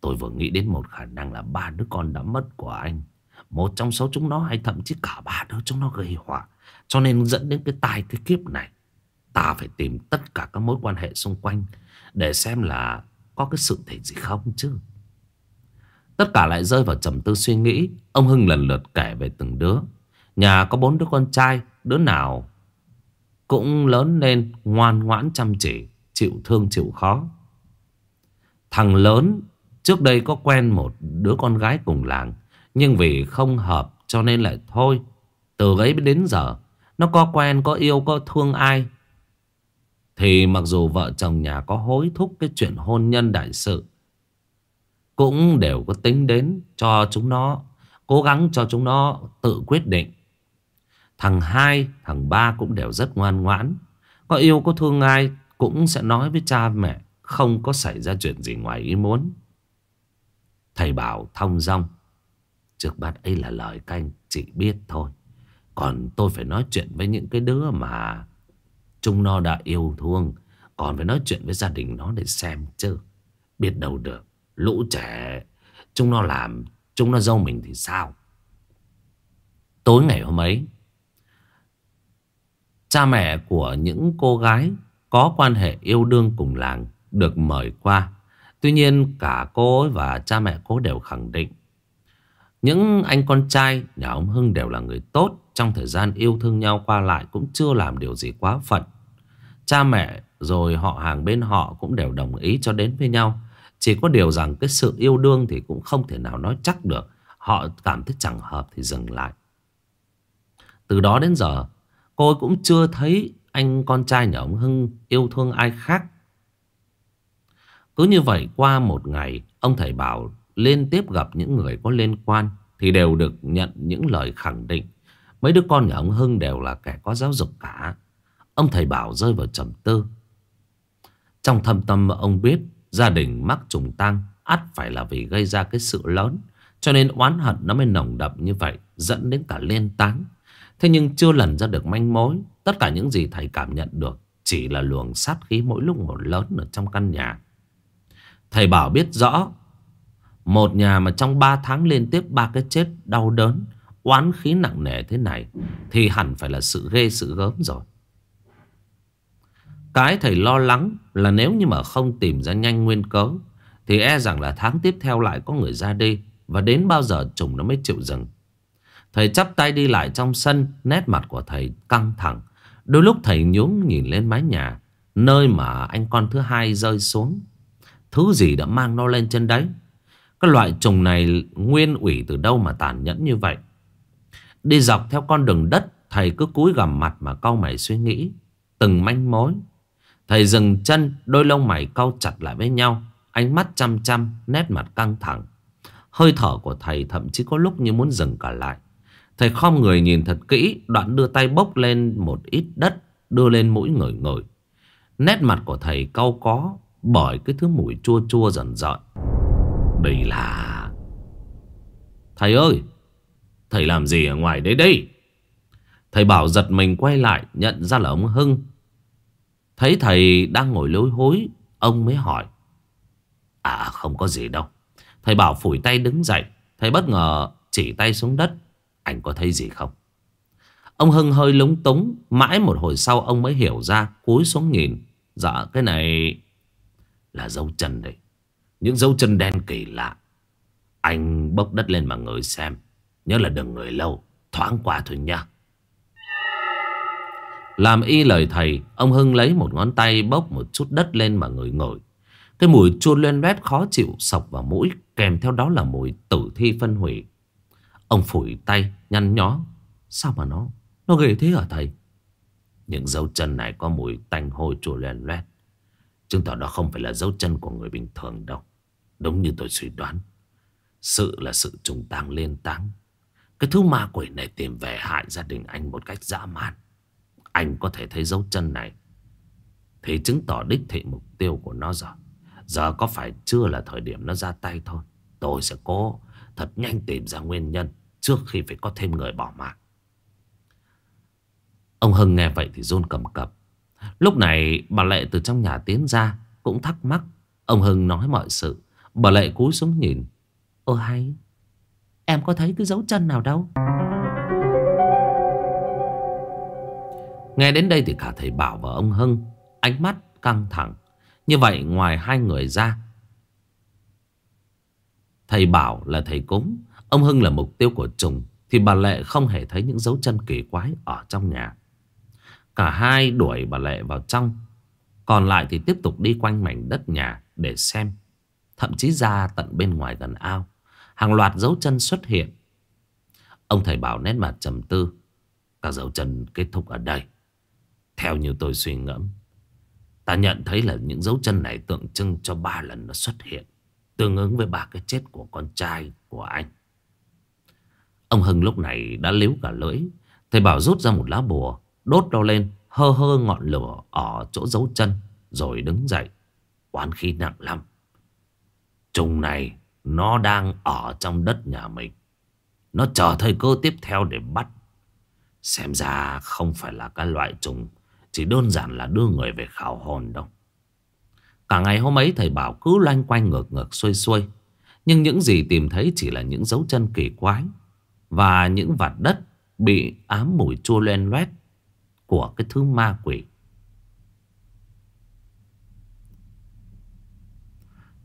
tôi vừa nghĩ đến một khả năng là ba đứa con đã mất của anh. Một trong số chúng nó hay thậm chí cả ba đứa chúng nó gây họa. Cho nên dẫn đến cái tai cái kiếp này. Ta phải tìm tất cả các mối quan hệ xung quanh để xem là có cái sự thể gì không chứ. Tất cả lại rơi vào trầm tư suy nghĩ. Ông Hưng lần lượt kể về từng đứa. Nhà có bốn đứa con trai, đứa nào cũng lớn lên ngoan ngoãn chăm chỉ, chịu thương chịu khó. Thằng lớn trước đây có quen một đứa con gái cùng làng, nhưng vì không hợp cho nên lại thôi. Từ ấy đến giờ, nó có quen, có yêu, có thương ai. Thì mặc dù vợ chồng nhà có hối thúc cái chuyện hôn nhân đại sự, cũng đều có tính đến cho chúng nó, cố gắng cho chúng nó tự quyết định. Thằng hai, thằng ba cũng đều rất ngoan ngoãn. Có yêu có thương ai cũng sẽ nói với cha mẹ không có xảy ra chuyện gì ngoài ý muốn. Thầy bảo thông dong. Trước mắt ấy là lời canh chị biết thôi. Còn tôi phải nói chuyện với những cái đứa mà chúng nó đã yêu thương. Còn phải nói chuyện với gia đình nó để xem chứ. Biết đâu được. Lũ trẻ chúng nó làm, chúng nó dâu mình thì sao? Tối ngày hôm ấy, cha mẹ của những cô gái có quan hệ yêu đương cùng làng được mời qua. Tuy nhiên cả cô ấy và cha mẹ cô đều khẳng định những anh con trai nhà ông Hưng đều là người tốt trong thời gian yêu thương nhau qua lại cũng chưa làm điều gì quá phận. Cha mẹ rồi họ hàng bên họ cũng đều đồng ý cho đến với nhau. Chỉ có điều rằng cái sự yêu đương thì cũng không thể nào nói chắc được. Họ cảm thấy chẳng hợp thì dừng lại. Từ đó đến giờ, Cô cũng chưa thấy anh con trai nhà ông Hưng yêu thương ai khác. Cứ như vậy qua một ngày, Ông thầy bảo liên tiếp gặp những người có liên quan thì đều được nhận những lời khẳng định. Mấy đứa con nhà ông Hưng đều là kẻ có giáo dục cả. Ông thầy bảo rơi vào trầm tư. Trong thâm tâm ông biết gia đình mắc trùng tăng ắt phải là vì gây ra cái sự lớn. Cho nên oán hận nó mới nồng đậm như vậy dẫn đến cả liên tán. Thế nhưng chưa lần ra được manh mối. Tất cả những gì thầy cảm nhận được chỉ là luồng sát khí mỗi lúc một lớn ở trong căn nhà. Thầy bảo biết rõ một nhà mà trong 3 tháng liên tiếp ba cái chết đau đớn, oán khí nặng nề thế này thì hẳn phải là sự ghê sự gớm rồi. Cái thầy lo lắng là nếu như mà không tìm ra nhanh nguyên cớ thì e rằng là tháng tiếp theo lại có người ra đi và đến bao giờ trùng nó mới chịu dừng. Thầy chắp tay đi lại trong sân, nét mặt của thầy căng thẳng. Đôi lúc thầy nhún nhìn lên mái nhà, nơi mà anh con thứ hai rơi xuống. Thứ gì đã mang nó lên trên đấy? Cái loại trùng này nguyên ủy từ đâu mà tàn nhẫn như vậy Đi dọc theo con đường đất, Thầy cứ cúi gằm mặt mà cau mày suy nghĩ, Từng manh mối. Thầy dừng chân, Đôi lông mày cau chặt lại với nhau, Ánh mắt chăm chăm, Nét mặt căng thẳng. Hơi thở của thầy thậm chí có lúc như muốn dừng cả lại. Thầy khom người nhìn thật kỹ, Đoạn đưa tay bốc lên một ít đất, Đưa lên mũi ngửi ngửi. Nét mặt của thầy cau có Bởi cái thứ mùi chua chua dần dần Đây là Thầy ơi! Thầy làm gì ở ngoài đấy đây? Thầy bảo giật mình quay lại, Nhận ra là ông Hưng. Thấy thầy đang ngồi lối hối, Ông mới hỏi. À không có gì đâu. Thầy bảo phủi tay đứng dậy. Thầy bất ngờ chỉ tay xuống đất. Anh có thấy gì không? Ông Hưng hơi lúng túng, Mãi một hồi sau ông mới hiểu ra, Cúi xuống nhìn. Dạ cái này là dấu chân đấy Những dấu chân đen kỳ lạ. Anh bốc đất lên mà ngửi xem. Nhớ là đừng người lâu, Thoáng qua thôi nha. Làm y lời thầy, Ông Hưng lấy một ngón tay bốc một chút đất lên mà ngửi ngửi Cái mùi chua lên loét khó chịu sọc vào mũi, Kèm theo đó là mùi tử thi phân hủy. Ông phủi tay, nhăn nhó. Sao mà nó Nó ghê thế hả thầy? Những dấu chân này có mùi tanh hôi chua lên loét Chứng tỏ đó không phải là dấu chân của người bình thường đâu. Đúng như tôi suy đoán. Sự là sự trùng tang liên táng cái thứ ma quỷ này tìm về hại gia đình anh một cách dã man. Anh có thể thấy dấu chân này, Thì chứng tỏ đích thị mục tiêu của nó rồi. Giờ có phải chưa là thời điểm nó ra tay thôi? Tôi sẽ cố thật nhanh tìm ra nguyên nhân Trước khi phải có thêm người bỏ mạng. Ông Hưng nghe vậy thì run cầm cập. Lúc này, bà Lệ từ trong nhà tiến ra, Cũng thắc mắc. Ông Hưng nói mọi sự. Bà Lệ cúi xuống nhìn. Ơ hay. Em có thấy cái dấu chân nào đâu? Nghe đến đây thì cả thầy Bảo và ông Hưng, Ánh mắt căng thẳng. Như vậy ngoài hai người ra, Thầy Bảo là thầy cúng, Ông Hưng là mục tiêu của Trùng, Thì bà Lệ không hề thấy những dấu chân kỳ quái Ở trong nhà. Cả hai đuổi bà Lệ vào trong, Còn lại thì tiếp tục đi quanh mảnh đất nhà Để xem, Thậm chí ra tận bên ngoài gần ao. Hàng loạt dấu chân xuất hiện. Ông thầy bảo nét mặt trầm tư. Các dấu chân kết thúc ở đây. Theo như tôi suy ngẫm, Ta nhận thấy là những dấu chân này tượng trưng cho ba lần nó xuất hiện, Tương ứng với ba cái chết của con trai của anh. Ông Hưng lúc này đã liếu cả lưỡi. Thầy bảo rút ra một lá bùa, Đốt nó lên, Hơ hơ ngọn lửa ở chỗ dấu chân, Rồi đứng dậy. Oán khí nặng lắm. Trùng này nó đang ở trong đất nhà mình. Nó chờ thời cơ tiếp theo để bắt. Xem ra không phải là cái loại trùng, Chỉ đơn giản là đưa người về khảo hồn đâu. Cả ngày hôm ấy, thầy bảo cứ loanh quanh ngược ngược xuôi xuôi. Nhưng những gì tìm thấy chỉ là những dấu chân kỳ quái Và những vạt đất bị ám mùi chua len loét Của cái thứ ma quỷ.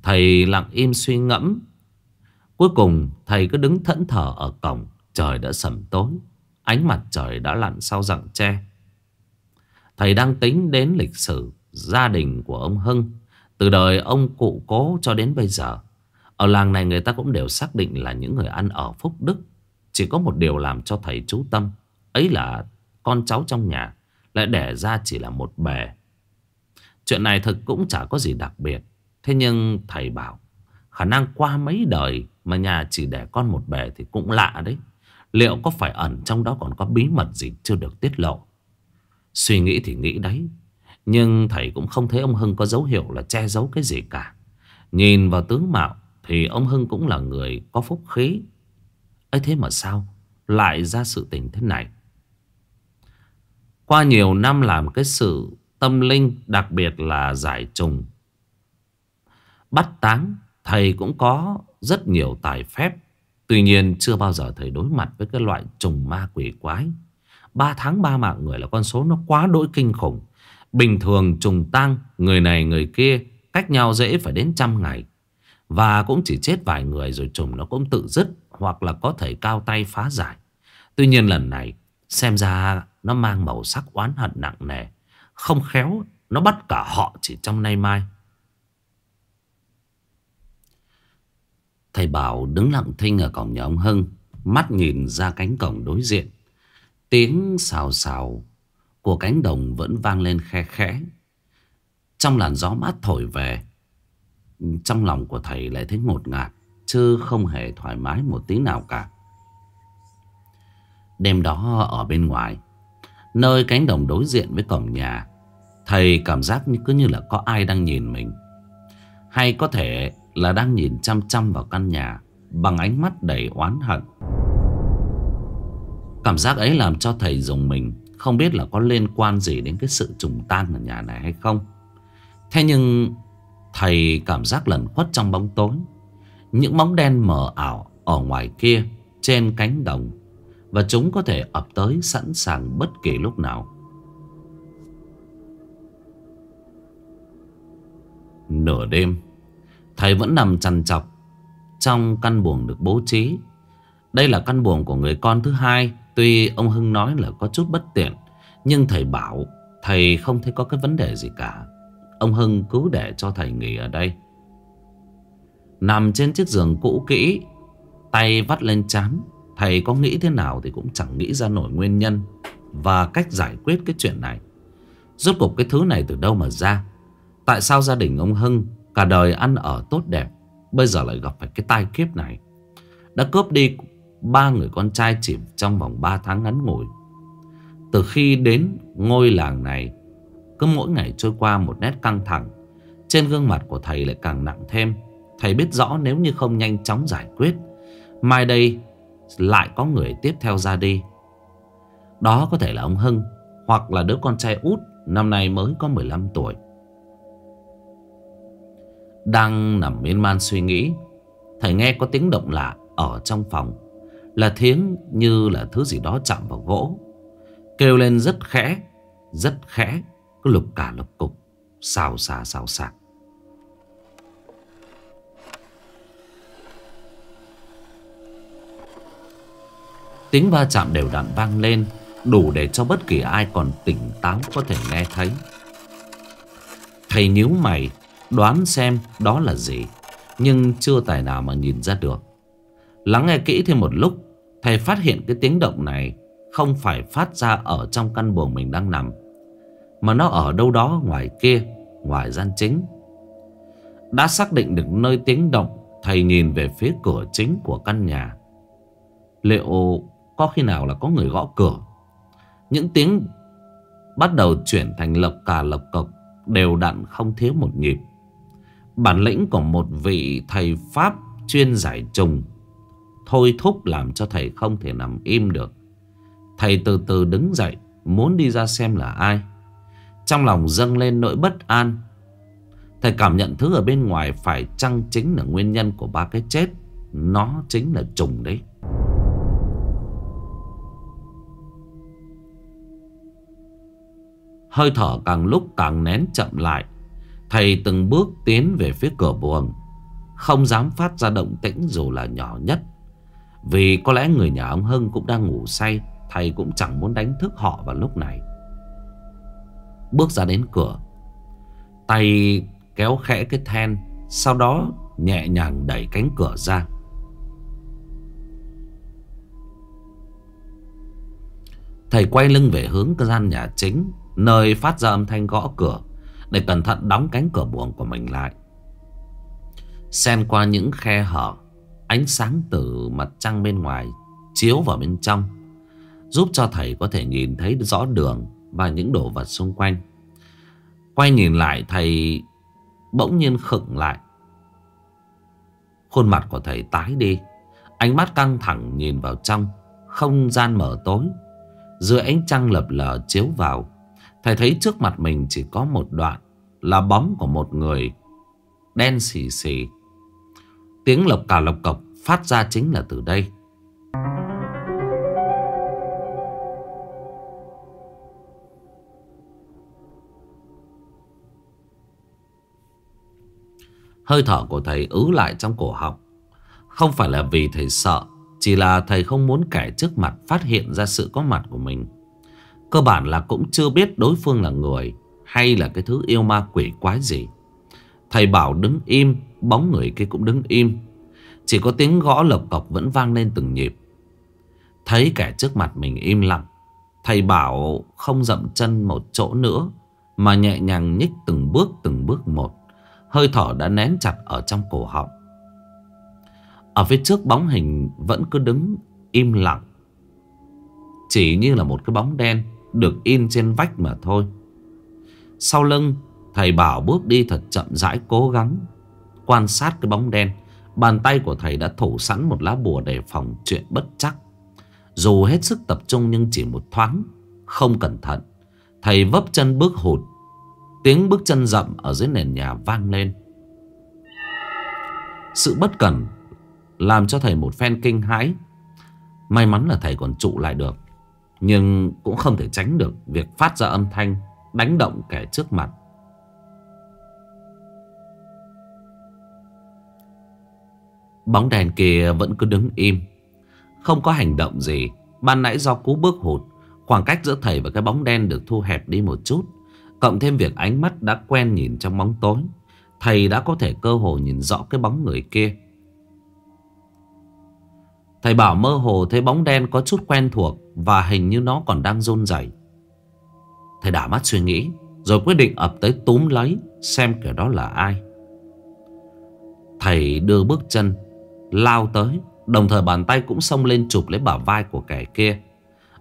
Thầy lặng im suy ngẫm. Cuối cùng, thầy cứ đứng thẫn thờ ở cổng. Trời đã sầm tối. Ánh mặt trời đã lặn sau rặng tre. Thầy đang tính đến lịch sử gia đình của ông Hưng. Từ đời ông cụ cố cho đến bây giờ. Ở làng này người ta cũng đều xác định là những người ăn ở phúc đức. Chỉ có một điều làm cho thầy chú tâm. Ấy là con cháu trong nhà. Lại đẻ ra chỉ là một bề Chuyện này thực cũng chả có gì đặc biệt. Thế nhưng thầy bảo, Khả năng qua mấy đời Mà nhà chỉ đẻ con một bề thì cũng lạ đấy Liệu có phải ẩn trong đó còn có bí mật gì chưa được tiết lộ Suy nghĩ thì nghĩ đấy, nhưng thầy cũng không thấy ông Hưng có dấu hiệu là che giấu cái gì cả. Nhìn vào tướng mạo thì ông Hưng cũng là người có phúc khí. ấy thế mà sao lại ra sự tình thế này? Qua nhiều năm làm cái sự tâm linh đặc biệt là giải trùng. Bắt táng, thầy cũng có rất nhiều tài phép. Tuy nhiên, chưa bao giờ thầy đối mặt với cái loại trùng ma quỷ quái. Ba tháng ba mạng người là con số nó quá đỗi kinh khủng. Bình thường trùng tang, Người này người kia, Cách nhau dễ phải đến trăm ngày Và cũng chỉ chết vài người rồi trùng nó cũng tự dứt, Hoặc là có thể cao tay phá giải Tuy nhiên lần này, Xem ra nó mang màu sắc oán hận nặng nề Không khéo, Nó bắt cả họ chỉ trong nay mai Thầy Bảo đứng lặng thinh ở cổng nhà ông Hưng Mắt nhìn ra cánh cổng đối diện Tiếng xào xào của cánh đồng vẫn vang lên khe khẽ. Trong làn gió mát thổi về, trong lòng của thầy lại thấy ngột ngạt, chứ không hề thoải mái một tí nào cả. Đêm đó ở bên ngoài Nơi cánh đồng đối diện với cổng nhà Thầy cảm giác như cứ như là có ai đang nhìn mình Hay có thể là đang nhìn chăm chăm vào căn nhà Bằng ánh mắt đầy oán hận. Cảm giác ấy làm cho thầy dùng mình Không biết là có liên quan gì đến cái sự trùng tan ở nhà này hay không. Thế nhưng Thầy cảm giác lẩn khuất trong bóng tối. Những bóng đen mờ ảo Ở ngoài kia Trên cánh đồng Và chúng có thể ập tới sẵn sàng bất kỳ lúc nào. Nửa đêm Thầy vẫn nằm chằn chọc Trong căn buồng được bố trí. Đây là căn buồng của người con thứ hai. Tuy ông Hưng nói là có chút bất tiện, Nhưng thầy bảo Thầy không thấy có cái vấn đề gì cả. Ông Hưng cứ để cho thầy nghỉ ở đây. Nằm trên chiếc giường cũ kỹ, Tay vắt lên chán Thầy có nghĩ thế nào thì cũng chẳng nghĩ ra nổi nguyên nhân Và cách giải quyết cái chuyện này. Rốt cuộc cái thứ này từ đâu mà ra? Tại sao gia đình ông Hưng Cả đời ăn ở tốt đẹp, Bây giờ lại gặp phải cái tai kiếp này. Đã cướp đi ba người con trai chỉ trong vòng 3 tháng ngắn ngủi. Từ khi đến ngôi làng này, cứ mỗi ngày trôi qua một nét căng thẳng. Trên gương mặt của thầy lại càng nặng thêm. Thầy biết rõ nếu như không nhanh chóng giải quyết, Mai đây lại có người tiếp theo ra đi. Đó có thể là ông Hưng Hoặc là đứa con trai út Năm nay mới có 15 tuổi. Đang nằm miên man suy nghĩ. Thầy nghe có tiếng động lạ Ở trong phòng. Là tiếng như là thứ gì đó chạm vào gỗ. Kêu lên rất khẽ Rất khẽ, cứ lục cả lục cục. Xào xà, xào xạc. Tiếng va chạm đều đặn vang lên, Đủ để cho bất kỳ ai còn tỉnh táo có thể nghe thấy. Thầy nhíu mày Đoán xem đó là gì, Nhưng chưa tài nào mà nhìn ra được. Lắng nghe kỹ thêm một lúc, Thầy phát hiện cái tiếng động này Không phải phát ra ở trong căn buồng mình đang nằm, mà nó ở đâu đó ngoài kia, Ngoài gian chính. Đã xác định được nơi tiếng động, Thầy nhìn về phía cửa chính của căn nhà. Liệu có khi nào là có người gõ cửa? Những tiếng bắt đầu chuyển thành lộc cà lộc cộc, Đều đặn không thiếu một nhịp. Bản lĩnh của một vị thầy Pháp chuyên giải trùng. Thôi thúc làm cho thầy không thể nằm im được. Thầy từ từ đứng dậy, Muốn đi ra xem là ai. Trong lòng dâng lên nỗi bất an. Thầy cảm nhận thứ ở bên ngoài phải chăng chính là nguyên nhân của ba cái chết? Nó chính là trùng đấy. Hơi thở càng lúc càng nén chậm lại. Thầy từng bước tiến về phía cửa buồng. Không dám phát ra động tĩnh dù là nhỏ nhất. Vì có lẽ người nhà ông Hưng cũng đang ngủ say, Thầy cũng chẳng muốn đánh thức họ vào lúc này. Bước ra đến cửa. Tay kéo khẽ cái then, Sau đó nhẹ nhàng đẩy cánh cửa ra. Thầy quay lưng về hướng cái gian nhà chính, Nơi phát ra âm thanh gõ cửa. Để cẩn thận đóng cánh cửa buồng của mình lại Xen qua những khe hở, Ánh sáng từ mặt trăng bên ngoài Chiếu vào bên trong, Giúp cho thầy có thể nhìn thấy rõ đường và những đồ vật xung quanh. Quay nhìn lại, thầy bỗng nhiên khựng lại. Khuôn mặt của thầy tái đi. Ánh mắt căng thẳng nhìn vào trong. Không gian mở tối. Dưới ánh trăng lập lờ chiếu vào. Thầy thấy trước mặt mình chỉ có một đoạn. Là bóng của một người. Đen xì xì. Tiếng lộc cà lộc cộc phát ra chính là từ đây. Hơi thở của thầy ứ lại trong cổ họng Không phải là vì thầy sợ, Chỉ là thầy không muốn kẻ trước mặt phát hiện ra sự có mặt của mình Cơ bản là cũng chưa biết đối phương là người Hay là cái thứ yêu ma quỷ quái gì. Thầy bảo đứng im, Bóng người kia cũng đứng im. Chỉ có tiếng gõ lộc cọc vẫn vang lên từng nhịp. Thấy kẻ trước mặt mình im lặng, Thầy bảo không dậm chân một chỗ nữa, Mà nhẹ nhàng nhích từng bước từng bước một. Hơi thở đã nén chặt ở trong cổ họng. Ở phía trước bóng hình vẫn cứ đứng im lặng. Chỉ như là một cái bóng đen. Được in trên vách mà thôi. Sau lưng, Thầy Bảo bước đi thật chậm rãi, cố gắng Quan sát cái bóng đen. Bàn tay của thầy đã thủ sẵn một lá bùa để phòng chuyện bất chắc. Dù hết sức tập trung nhưng chỉ một thoáng, Không cẩn thận, Thầy vấp chân bước hụt. Tiếng bước chân rậm ở dưới nền nhà vang lên. Sự bất cẩn Làm cho thầy một phen kinh hãi. May mắn là thầy còn trụ lại được. Nhưng cũng không thể tránh được Việc phát ra âm thanh Đánh động kẻ trước mặt. Bóng đèn kia vẫn cứ đứng im. Không có hành động gì. Ban nãy do cú bước hụt, Khoảng cách giữa thầy và cái bóng đen được thu hẹp đi một chút. Cộng thêm việc ánh mắt đã quen nhìn trong bóng tối, Thầy đã có thể cơ hồ nhìn rõ cái bóng người kia. Thầy bảo mơ hồ thấy bóng đen có chút quen thuộc Và hình như nó còn đang run rẩy. Thầy đảo mắt suy nghĩ, Rồi quyết định ập tới túm lấy, Xem kẻ đó là ai. Thầy đưa bước chân, Lao tới, Đồng thời bàn tay cũng xông lên chụp lấy bả vai của kẻ kia.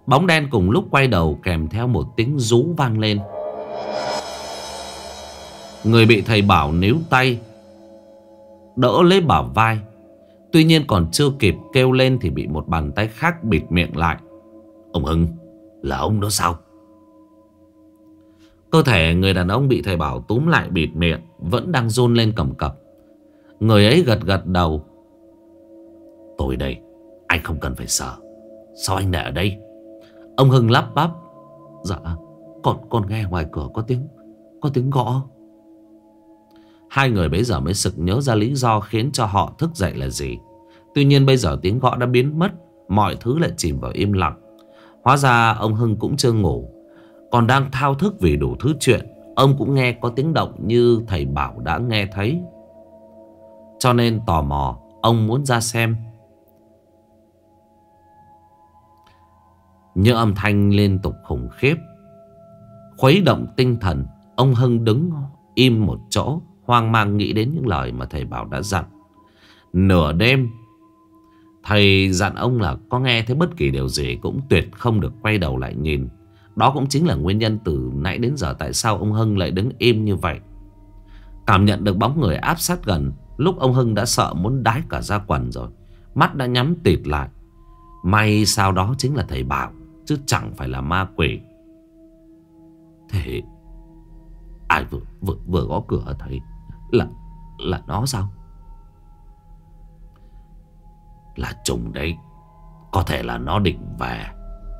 Bóng đen cùng lúc quay đầu kèm theo một tiếng rú vang lên. Người bị thầy bảo níu tay, Đỡ lấy bả vai. Tuy nhiên còn chưa kịp kêu lên Thì bị một bàn tay khác bịt miệng lại. Ông Hưng Là ông đó sao? Cơ thể người đàn ông bị thầy bảo túm lại bịt miệng Vẫn đang run lên cầm cập. Người ấy gật gật đầu. Tôi đây Anh không cần phải sợ. Sao anh lại ở đây? Ông Hưng lắp bắp. Dạ con, con nghe ngoài cửa có tiếng Có tiếng gõ. Hai người bây giờ mới sực nhớ ra lý do Khiến cho họ thức dậy là gì. Tuy nhiên bây giờ tiếng gõ đã biến mất, Mọi thứ lại chìm vào im lặng. Hóa ra ông Hưng cũng chưa ngủ, Còn đang thao thức vì đủ thứ chuyện, Ông cũng nghe có tiếng động như thầy Bảo đã nghe thấy. Cho nên tò mò, Ông muốn ra xem. Những âm thanh liên tục khủng khiếp, Khuấy động tinh thần, Ông Hưng đứng im một chỗ. Hoang mang nghĩ đến những lời mà thầy Bảo đã dặn. Nửa đêm Thầy dặn ông là có nghe thấy bất kỳ điều gì Cũng tuyệt không được quay đầu lại nhìn. Đó cũng chính là nguyên nhân từ nãy đến giờ Tại sao ông Hưng lại đứng im như vậy. Cảm nhận được bóng người áp sát gần Lúc ông Hưng đã sợ muốn đái cả ra quần rồi Mắt đã nhắm tịt lại. May sao đó chính là thầy Bảo Chứ chẳng phải là ma quỷ. Thế Ai vừa, vừa, vừa gõ cửa thầy? Là là nó sao? Là trùng đấy. Có thể là nó định về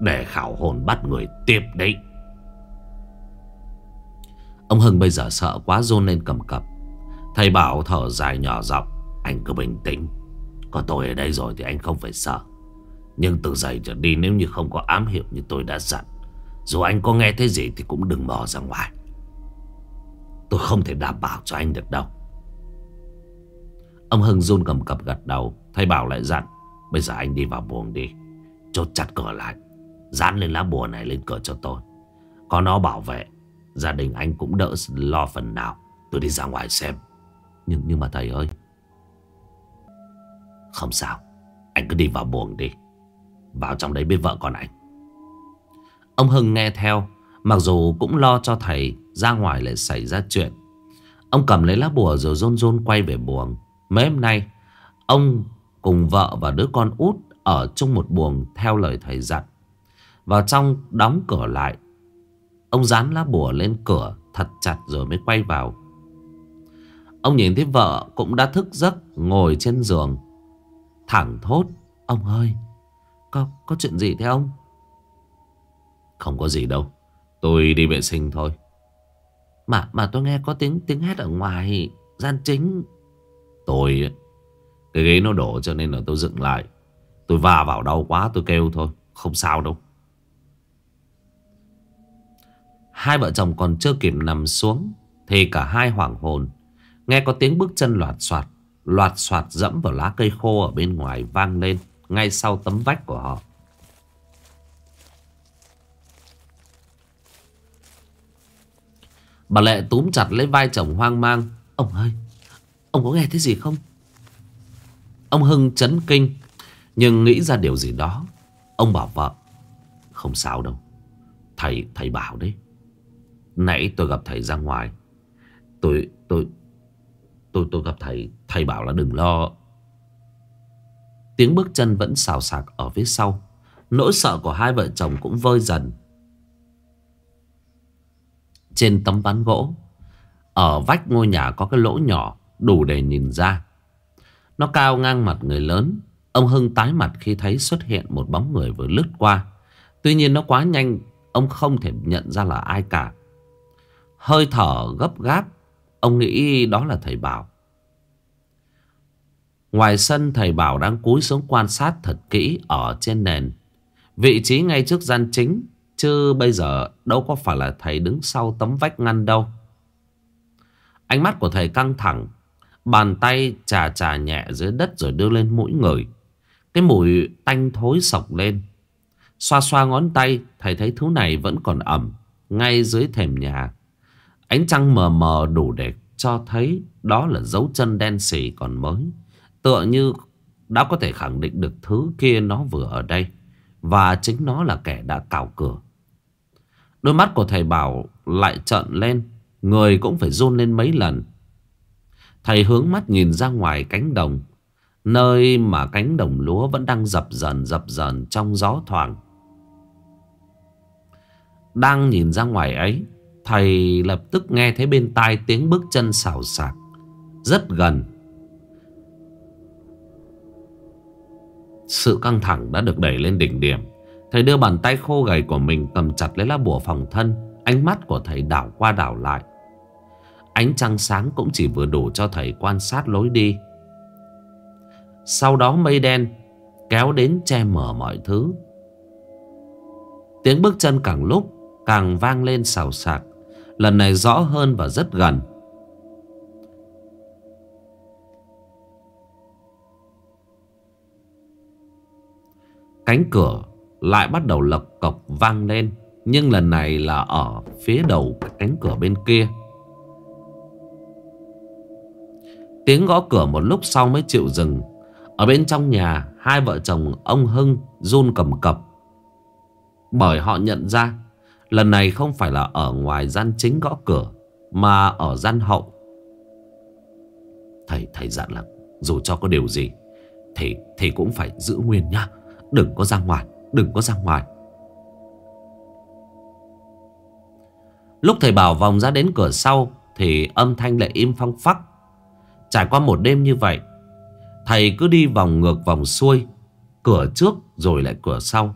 Để khảo hồn bắt người tiếp đấy. Ông Hưng bây giờ sợ quá rôn lên cầm cập. Thầy bảo thở dài nhỏ giọng, Anh cứ bình tĩnh. Có tôi ở đây rồi thì anh không phải sợ. Nhưng từ giờ trở đi nếu như không có ám hiệu như tôi đã dặn, Dù anh có nghe thấy gì thì cũng đừng bỏ ra ngoài. Tôi không thể đảm bảo cho anh được đâu. Ông Hưng run cầm cập gật đầu Thầy bảo lại dặn, Bây giờ anh đi vào buồng đi, Chốt chặt cửa lại, Dán lên lá bùa này lên cửa cho tôi. Có nó bảo vệ, Gia đình anh cũng đỡ lo phần nào. Tôi đi ra ngoài xem. Nhưng nhưng mà thầy ơi. Không sao, Anh cứ đi vào buồng đi, Vào trong đấy biết vợ con anh. Ông Hưng nghe theo, Mặc dù cũng lo cho thầy ra ngoài lại xảy ra chuyện. Ông cầm lấy lá bùa rồi rôn rôn quay về buồng. Mấy hôm nay Ông cùng vợ và đứa con út Ở chung một buồng theo lời thầy dặn. Vào trong đóng cửa lại Ông dán lá bùa lên cửa Thật chặt rồi mới quay vào. Ông nhìn thấy vợ cũng đã thức giấc Ngồi trên giường. Thẳng thốt Ông ơi Có, có chuyện gì thế ông? Không có gì đâu Tôi đi vệ sinh thôi. Mà mà tôi nghe có tiếng tiếng hét ở ngoài Gian chính. Tôi Cái ghế nó đổ cho nên là tôi dựng lại. Tôi va vào đau quá tôi kêu thôi Không sao đâu. Hai vợ chồng còn chưa kịp nằm xuống Thì cả hai hoảng hồn. Nghe có tiếng bước chân loạt soạt Loạt soạt dẫm vào lá cây khô ở bên ngoài vang lên Ngay sau tấm vách của họ Bà Lệ túm chặt lấy vai chồng hoang mang. Ông ơi Ông có nghe thấy gì không? Ông Hưng chấn kinh Nhưng nghĩ ra điều gì đó. Ông bảo vợ Không sao đâu. Thầy, thầy bảo đấy. Nãy tôi gặp thầy ra ngoài. Tôi, tôi, tôi, tôi gặp thầy Thầy bảo là đừng lo. Tiếng bước chân vẫn xào xạc ở phía sau. Nỗi sợ của hai vợ chồng cũng vơi dần. Trên tấm ván gỗ. Ở vách ngôi nhà có cái lỗ nhỏ Đủ để nhìn ra. Nó cao ngang mặt người lớn Ông Hưng tái mặt khi thấy xuất hiện một bóng người vừa lướt qua. Tuy nhiên nó quá nhanh, Ông không thể nhận ra là ai cả. Hơi thở gấp gáp, Ông nghĩ đó là thầy Bảo. Ngoài sân, thầy Bảo đang cúi xuống quan sát thật kỹ ở trên nền. Vị trí ngay trước gian chính Chứ bây giờ đâu có phải là thầy đứng sau tấm vách ngăn đâu. Ánh mắt của thầy căng thẳng, Bàn tay trà trà nhẹ dưới đất rồi đưa lên mũi người. Cái mùi tanh thối sọc lên. Xoa xoa ngón tay, Thầy thấy thứ này vẫn còn ẩm Ngay dưới thềm nhà. Ánh trăng mờ mờ đủ để cho thấy Đó là dấu chân đen xì còn mới, Tựa như đã có thể khẳng định được thứ kia nó vừa ở đây. Và chính nó là kẻ đã cào cửa. Đôi mắt của thầy Bảo lại trợn lên, Người cũng phải run lên mấy lần. Thầy hướng mắt nhìn ra ngoài cánh đồng, Nơi mà cánh đồng lúa vẫn đang dập dần dập dần trong gió thoảng. Đang nhìn ra ngoài ấy, Thầy lập tức nghe thấy bên tai tiếng bước chân xào xạc, Rất gần. Sự căng thẳng đã được đẩy lên đỉnh điểm. Thầy đưa bàn tay khô gầy của mình cầm chặt lấy lá bùa phòng thân, Ánh mắt của thầy đảo qua đảo lại. Ánh trăng sáng cũng chỉ vừa đủ cho thầy quan sát lối đi. Sau đó mây đen kéo đến che mở mọi thứ. Tiếng bước chân càng lúc càng vang lên xào xạc, Lần này rõ hơn và rất gần. Cánh cửa lại bắt đầu lật cọc vang lên Nhưng lần này là ở phía đầu cánh cửa bên kia. Tiếng gõ cửa một lúc sau mới chịu dừng. Ở bên trong nhà Hai vợ chồng ông Hưng run cầm cập. Bởi họ nhận ra Lần này không phải là ở ngoài gian chính gõ cửa Mà ở gian hậu. Thầy thầy dặn là Dù cho có điều gì Thì, thì cũng phải giữ nguyên nhá Đừng có ra ngoài. Đừng có ra ngoài. Lúc thầy bảo vòng ra đến cửa sau Thì âm thanh lại im phăng phắc. Trải qua một đêm như vậy, Thầy cứ đi vòng ngược vòng xuôi, Cửa trước rồi lại cửa sau.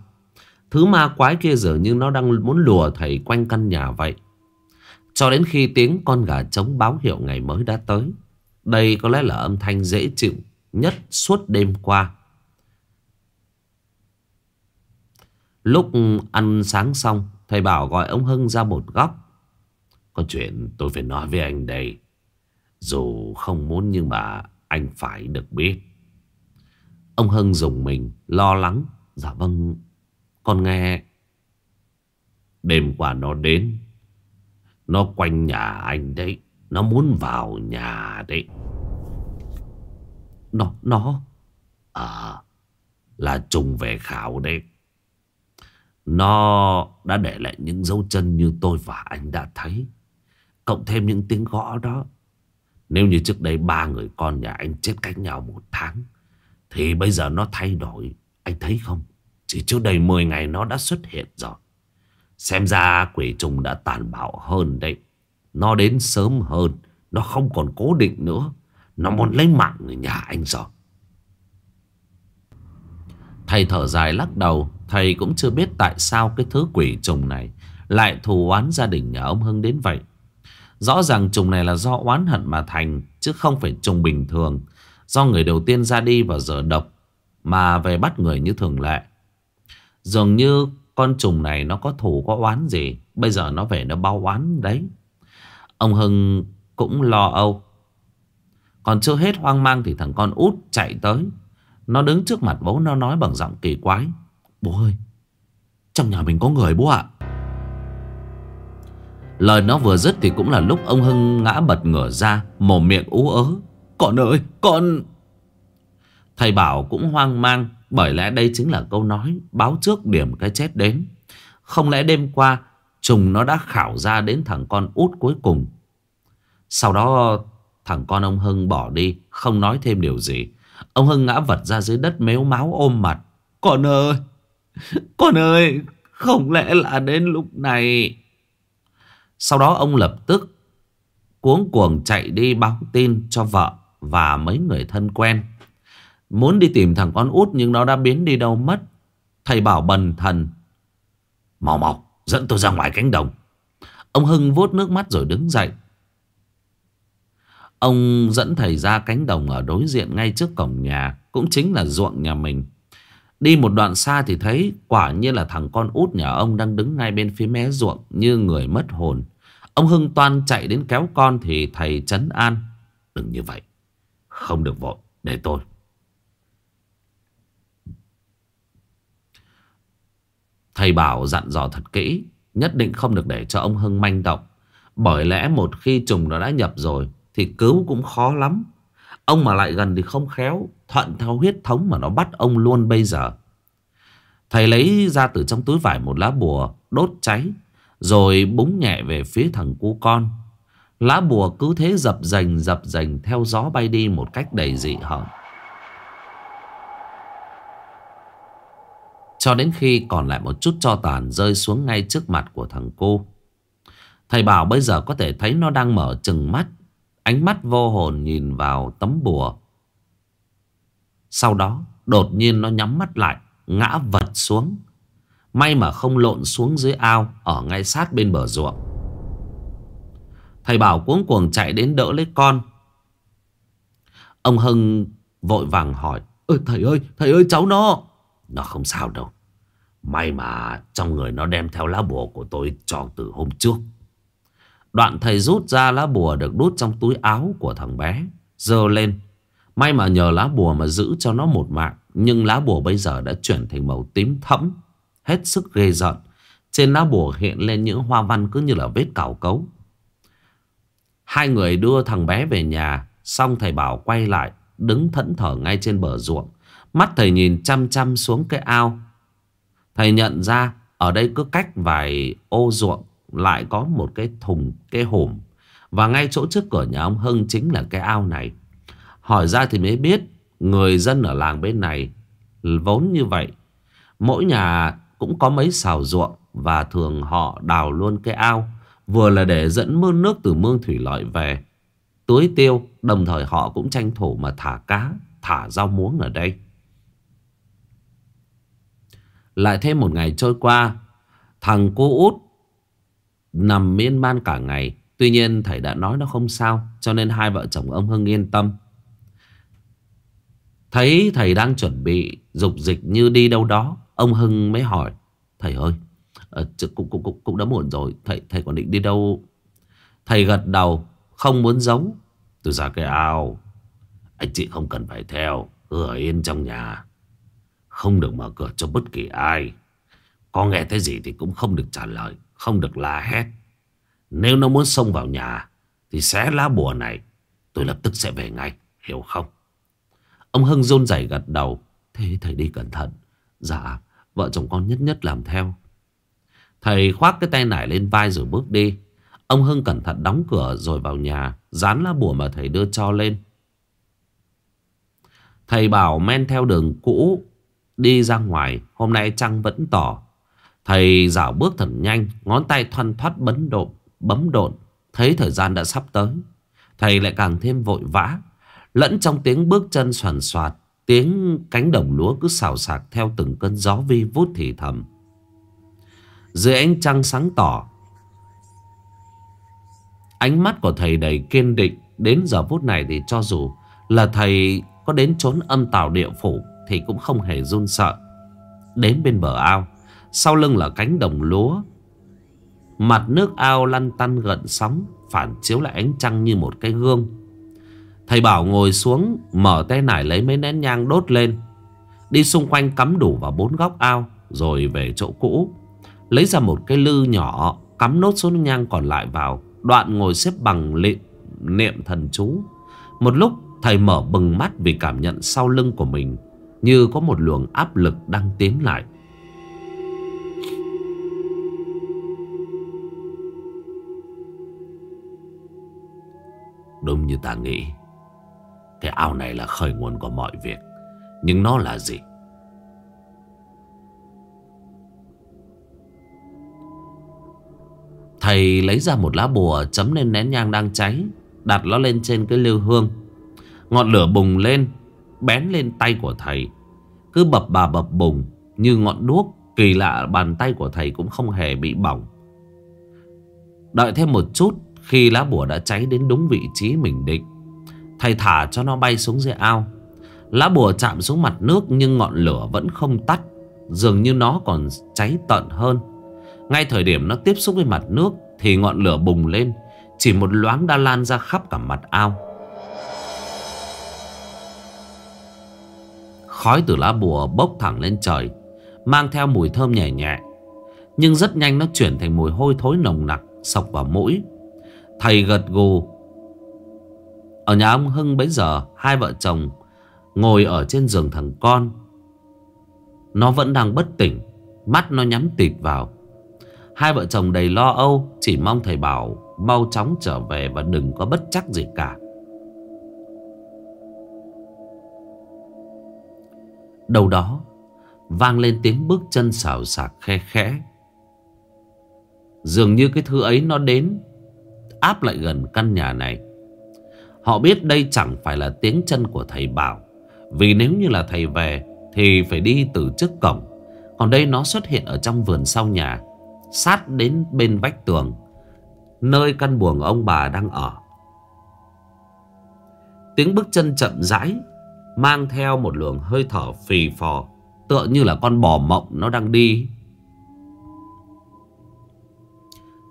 Thứ ma quái kia dường như nó đang muốn lùa thầy quanh căn nhà vậy. Cho đến khi tiếng con gà trống báo hiệu ngày mới đã tới, Đây có lẽ là âm thanh dễ chịu nhất suốt đêm qua. Lúc ăn sáng xong, Thầy bảo gọi ông Hưng ra một góc. Có chuyện tôi phải nói với anh đây. Dù không muốn nhưng mà anh phải được biết. Ông Hưng dùng mình, lo lắng. Dạ vâng Con nghe. Đêm qua nó đến, Nó quanh nhà anh đấy. Nó muốn vào nhà đấy. Nó Nó À Là trùng về khảo đấy nó đã để lại những dấu chân như tôi và anh đã thấy. Cộng thêm những tiếng gõ đó. Nếu như trước đây ba người con nhà anh chết cách nhau một tháng. Thì bây giờ nó thay đổi. Anh thấy không? Chỉ trước đây 10 ngày nó đã xuất hiện rồi. Xem ra quỷ trùng đã tàn bạo hơn đấy. Nó đến sớm hơn. Nó không còn cố định nữa. Nó muốn lấy mạng người nhà anh rồi. Thầy thở dài lắc đầu, Thầy cũng chưa biết tại sao cái thứ quỷ trùng này Lại thù oán gia đình nhà ông Hưng đến vậy. Rõ ràng trùng này là do oán hận mà thành, Chứ không phải trùng bình thường, Do người đầu tiên ra đi vào giờ độc Mà về bắt người như thường lệ. Dường như con trùng này nó có thù có oán gì, Bây giờ nó về nó bao oán đấy. Ông Hưng cũng lo âu. Còn chưa hết hoang mang thì thằng con út chạy tới. Nó đứng trước mặt bố, nó nói bằng giọng kỳ quái. Bố ơi, Trong nhà mình có người bố ạ. Lời nó vừa dứt thì cũng là lúc ông Hưng ngã bật ngửa ra Mồm miệng ú ớ. Con ơi, con! Thầy bảo cũng hoang mang, Bởi lẽ đây chính là câu nói Báo trước điểm cái chết đến. Không lẽ đêm qua, Trùng nó đã khảo ra đến thằng con út cuối cùng. Sau đó, thằng con ông Hưng bỏ đi, Không nói thêm điều gì. Ông Hưng ngã vật ra dưới đất mếu máu ôm mặt. Con ơi! Con ơi! Không lẽ là đến lúc này? Sau đó ông lập tức Cuống cuồng chạy đi báo tin cho vợ Và mấy người thân quen. Muốn đi tìm thằng con út Nhưng nó đã biến đi đâu mất. Thầy bảo bần thần, Mau mau, dẫn tôi ra ngoài cánh đồng. Ông Hưng vuốt nước mắt rồi đứng dậy. Ông dẫn thầy ra cánh đồng ở đối diện ngay trước cổng nhà Cũng chính là ruộng nhà mình Đi một đoạn xa thì thấy quả nhiên là thằng con út nhà ông đang đứng ngay bên phía mé ruộng như người mất hồn. Ông Hưng toan chạy đến kéo con thì thầy chấn an. Đừng như vậy, không được vội, để tôi. Thầy bảo dặn dò thật kỹ, nhất định không được để cho ông Hưng manh động. Bởi lẽ một khi trùng nó đã nhập rồi thì cứu cũng khó lắm. Ông mà lại gần thì không khéo, thuận theo huyết thống mà nó bắt ông luôn bây giờ. Thầy lấy ra từ trong túi vải một lá bùa đốt cháy, rồi búng nhẹ về phía thằng cu con. Lá bùa cứ thế dập dành dập dành theo gió bay đi một cách đầy dị hợm. Cho đến khi còn lại một chút cho tàn rơi xuống ngay trước mặt của thằng cô. Thầy bảo bây giờ có thể thấy nó đang mở chừng mắt. Ánh mắt vô hồn nhìn vào tấm bùa. Sau đó, đột nhiên nó nhắm mắt lại. Ngã vật xuống. May mà không lộn xuống dưới ao, Ở ngay sát bên bờ ruộng Thầy bảo cuống cuồng chạy đến đỡ lấy con Ông Hưng vội vàng hỏi, Ơ, thầy ơi thầy ơi, cháu nó Nó không sao đâu May mà trong người nó đem theo lá bùa của tôi cho từ hôm trước. Đoạn thầy rút ra lá bùa được đút trong túi áo của thằng bé. Dơ lên. May mà nhờ lá bùa mà giữ cho nó một mạng. Nhưng lá bùa bây giờ đã chuyển thành màu tím thẫm. Hết sức ghê giận. Trên lá bùa hiện lên những hoa văn cứ như là vết cào cấu. Hai người đưa thằng bé về nhà. Xong thầy bảo quay lại. Đứng thẫn thở ngay trên bờ ruộng. Mắt thầy nhìn chăm chăm xuống cái ao Thầy nhận ra, ở đây cứ cách vài ô ruộng lại có một cái thùng, cái hổm. Và ngay chỗ trước cửa nhà ông Hưng chính là cái ao này. Hỏi ra thì mới biết người dân ở làng bên này vốn như vậy. Mỗi nhà cũng có mấy xào ruộng và thường họ đào luôn cái ao. Vừa là để dẫn mương nước từ mương thủy lợi về. Tưới tiêu đồng thời họ cũng tranh thủ mà thả cá, thả rau muống ở đây. Lại thêm một ngày trôi qua Thằng cô út Nằm miên man cả ngày. Tuy nhiên thầy đã nói nó không sao Cho nên hai vợ chồng ông Hưng yên tâm. Thấy thầy đang chuẩn bị Dục dịch như đi đâu đó Ông Hưng mới hỏi Thầy ơi ờ, cũng, cũng, cũng, cũng đã muộn rồi Thầy thầy còn định đi đâu? Thầy gật đầu Không muốn giấu. Tôi ra cái ao. Anh chị không cần phải theo Cứ ở yên trong nhà. Không được mở cửa cho bất kỳ ai. Có nghe thấy gì thì cũng không được trả lời. Không được la hét. Nếu nó muốn xông vào nhà, Thì xé lá bùa này, Tôi lập tức sẽ về ngay, Hiểu không? Ông Hưng run rẩy gật đầu. Thế thầy đi cẩn thận. Dạ vợ chồng con nhất nhất làm theo. Thầy khoác cái tay nải lên vai rồi bước đi. Ông Hưng cẩn thận đóng cửa rồi vào nhà, Dán lá bùa mà thầy đưa cho lên. Thầy bảo men theo đường cũ, Đi ra ngoài. Hôm nay trăng vẫn tỏ. Thầy dạo bước thật nhanh, Ngón tay thoăn thoát bấn độn, Bấm độn. Thấy thời gian đã sắp tới. Thầy lại càng thêm vội vã. Lẫn trong tiếng bước chân soàn soạt, Tiếng cánh đồng lúa cứ xào xạc Theo từng cơn gió vi vút thì thầm. Dưới ánh trăng sáng tỏ, Ánh mắt của thầy đầy kiên định. Đến giờ phút này thì cho dù Là thầy có đến trốn âm tào địa phủ thì cũng không hề run sợ. Đến bên bờ ao sau lưng là cánh đồng lúa. Mặt nước ao lăn tăn gợn sóng, Phản chiếu lại ánh trăng như một cái gương. Thầy bảo ngồi xuống, Mở tay nải lấy mấy nén nhang đốt lên. Đi xung quanh cắm đủ vào bốn góc ao, Rồi về chỗ cũ. Lấy ra một cái lư nhỏ, Cắm nốt số nhang còn lại vào. Đoạn ngồi xếp bằng lịm Niệm thần chú. Một lúc, thầy mở bừng mắt Vì cảm nhận sau lưng của mình như có một luồng áp lực đang tiến lại. Đúng như ta nghĩ. Cái ao này là khởi nguồn của mọi việc, Nhưng nó là gì? Thầy lấy ra một lá bùa chấm lên nén nhang đang cháy, Đặt nó lên trên cái lưu hương. Ngọn lửa bùng lên, Bén lên tay của thầy. Cứ bập bà bập bùng, Như ngọn đuốc, Kỳ lạ bàn tay của thầy cũng không hề bị bỏng. Đợi thêm một chút khi lá bùa đã cháy đến đúng vị trí mình định. Thầy thả cho nó bay xuống dưới ao. Lá bùa chạm xuống mặt nước Nhưng ngọn lửa vẫn không tắt, Dường như nó còn cháy tận hơn. Ngay thời điểm nó tiếp xúc với mặt nước Thì ngọn lửa bùng lên, Chỉ một loáng đã lan ra khắp cả mặt ao. Khói từ lá bùa bốc thẳng lên trời, Mang theo mùi thơm nhẹ nhẹ, Nhưng rất nhanh nó chuyển thành mùi hôi thối nồng nặc, Sọc vào mũi. Thầy gật gù. Ở nhà ông Hưng bấy giờ, Hai vợ chồng Ngồi ở trên giường thằng con. Nó vẫn đang bất tỉnh, Mắt nó nhắm tịt vào. Hai vợ chồng đầy lo âu, Chỉ mong thầy bảo Mau chóng trở về và đừng có bất chắc gì cả. Đầu đó, Vang lên tiếng bước chân xào xạc khe khẽ. Dường như cái thứ ấy nó đến Áp lại gần căn nhà này. Họ biết đây chẳng phải là tiếng chân của thầy Bảo, Vì nếu như là thầy về Thì phải đi từ trước cổng. Còn đây nó xuất hiện ở trong vườn sau nhà, Sát đến bên vách tường, Nơi căn buồng ông bà đang ở. Tiếng bước chân chậm rãi, Mang theo một luồng hơi thở phì phò, Tựa như là con bò mộng nó đang đi.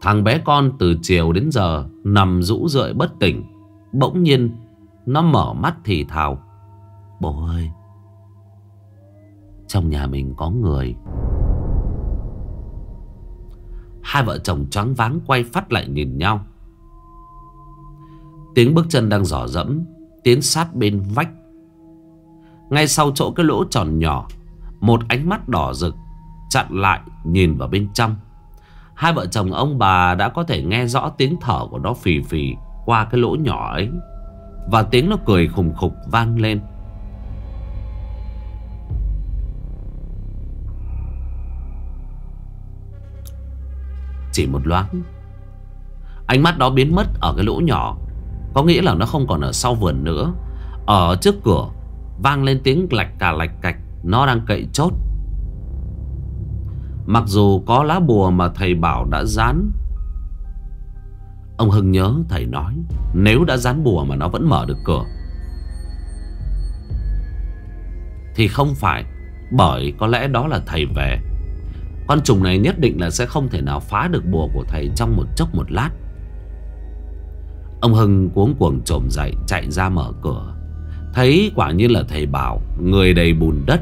Thằng bé con từ chiều đến giờ Nằm rũ rượi bất tỉnh. Bỗng nhiên, Nó mở mắt thì thào Bố ơi, Trong nhà mình có người. Hai vợ chồng choáng váng quay phát lại nhìn nhau. Tiếng bước chân đang dò dẫm Tiến sát bên vách. Ngay sau chỗ cái lỗ tròn nhỏ, Một ánh mắt đỏ rực Chặn lại nhìn vào bên trong. Hai vợ chồng ông bà đã có thể nghe rõ tiếng thở của nó phì phì Qua cái lỗ nhỏ ấy. Và tiếng nó cười khùng khục vang lên. Chỉ một loáng, Ánh mắt đó biến mất ở cái lỗ nhỏ. Có nghĩa là nó không còn ở sau vườn nữa. Ở trước cửa, Vang lên tiếng lạch cả lạch cạch, Nó đang cậy chốt. Mặc dù có lá bùa mà thầy bảo đã dán. Ông Hưng nhớ thầy nói, Nếu đã dán bùa mà nó vẫn mở được cửa, Thì không phải Bởi có lẽ đó là thầy về. Con trùng này nhất định là sẽ không thể nào phá được bùa của thầy trong một chốc một lát. Ông Hưng cuống cuồng trồm dậy, chạy ra mở cửa. Thấy quả nhiên là thầy bảo, Người đầy bùn đất.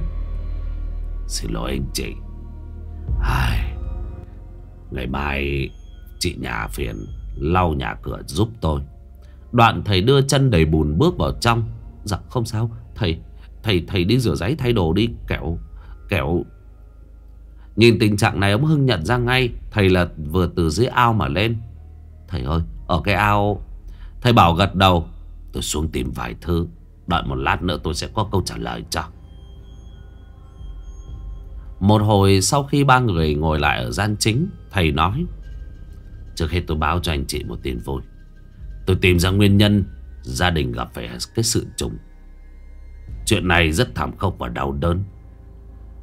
Xin lỗi anh chị Ai... Ngày mai Chị nhà phiền Lau nhà cửa giúp tôi. Đoạn thầy đưa chân đầy bùn bước vào trong. Dạ không sao. Thầy thầy thầy đi rửa giấy, thay đồ đi Kẹo Kẹo Nhìn tình trạng này, ông Hưng nhận ra ngay, Thầy là vừa từ dưới ao mà lên. Thầy ơi, Ở cái ao. Thầy bảo gật đầu. Tôi xuống tìm vài thứ. Đợi một lát nữa tôi sẽ có câu trả lời cho. Một hồi sau khi ba người ngồi lại ở gian chính Thầy nói Trước hết tôi báo cho anh chị một tin vui. Tôi tìm ra nguyên nhân Gia đình gặp phải cái sự trùng. Chuyện này rất thảm khốc và đau đớn.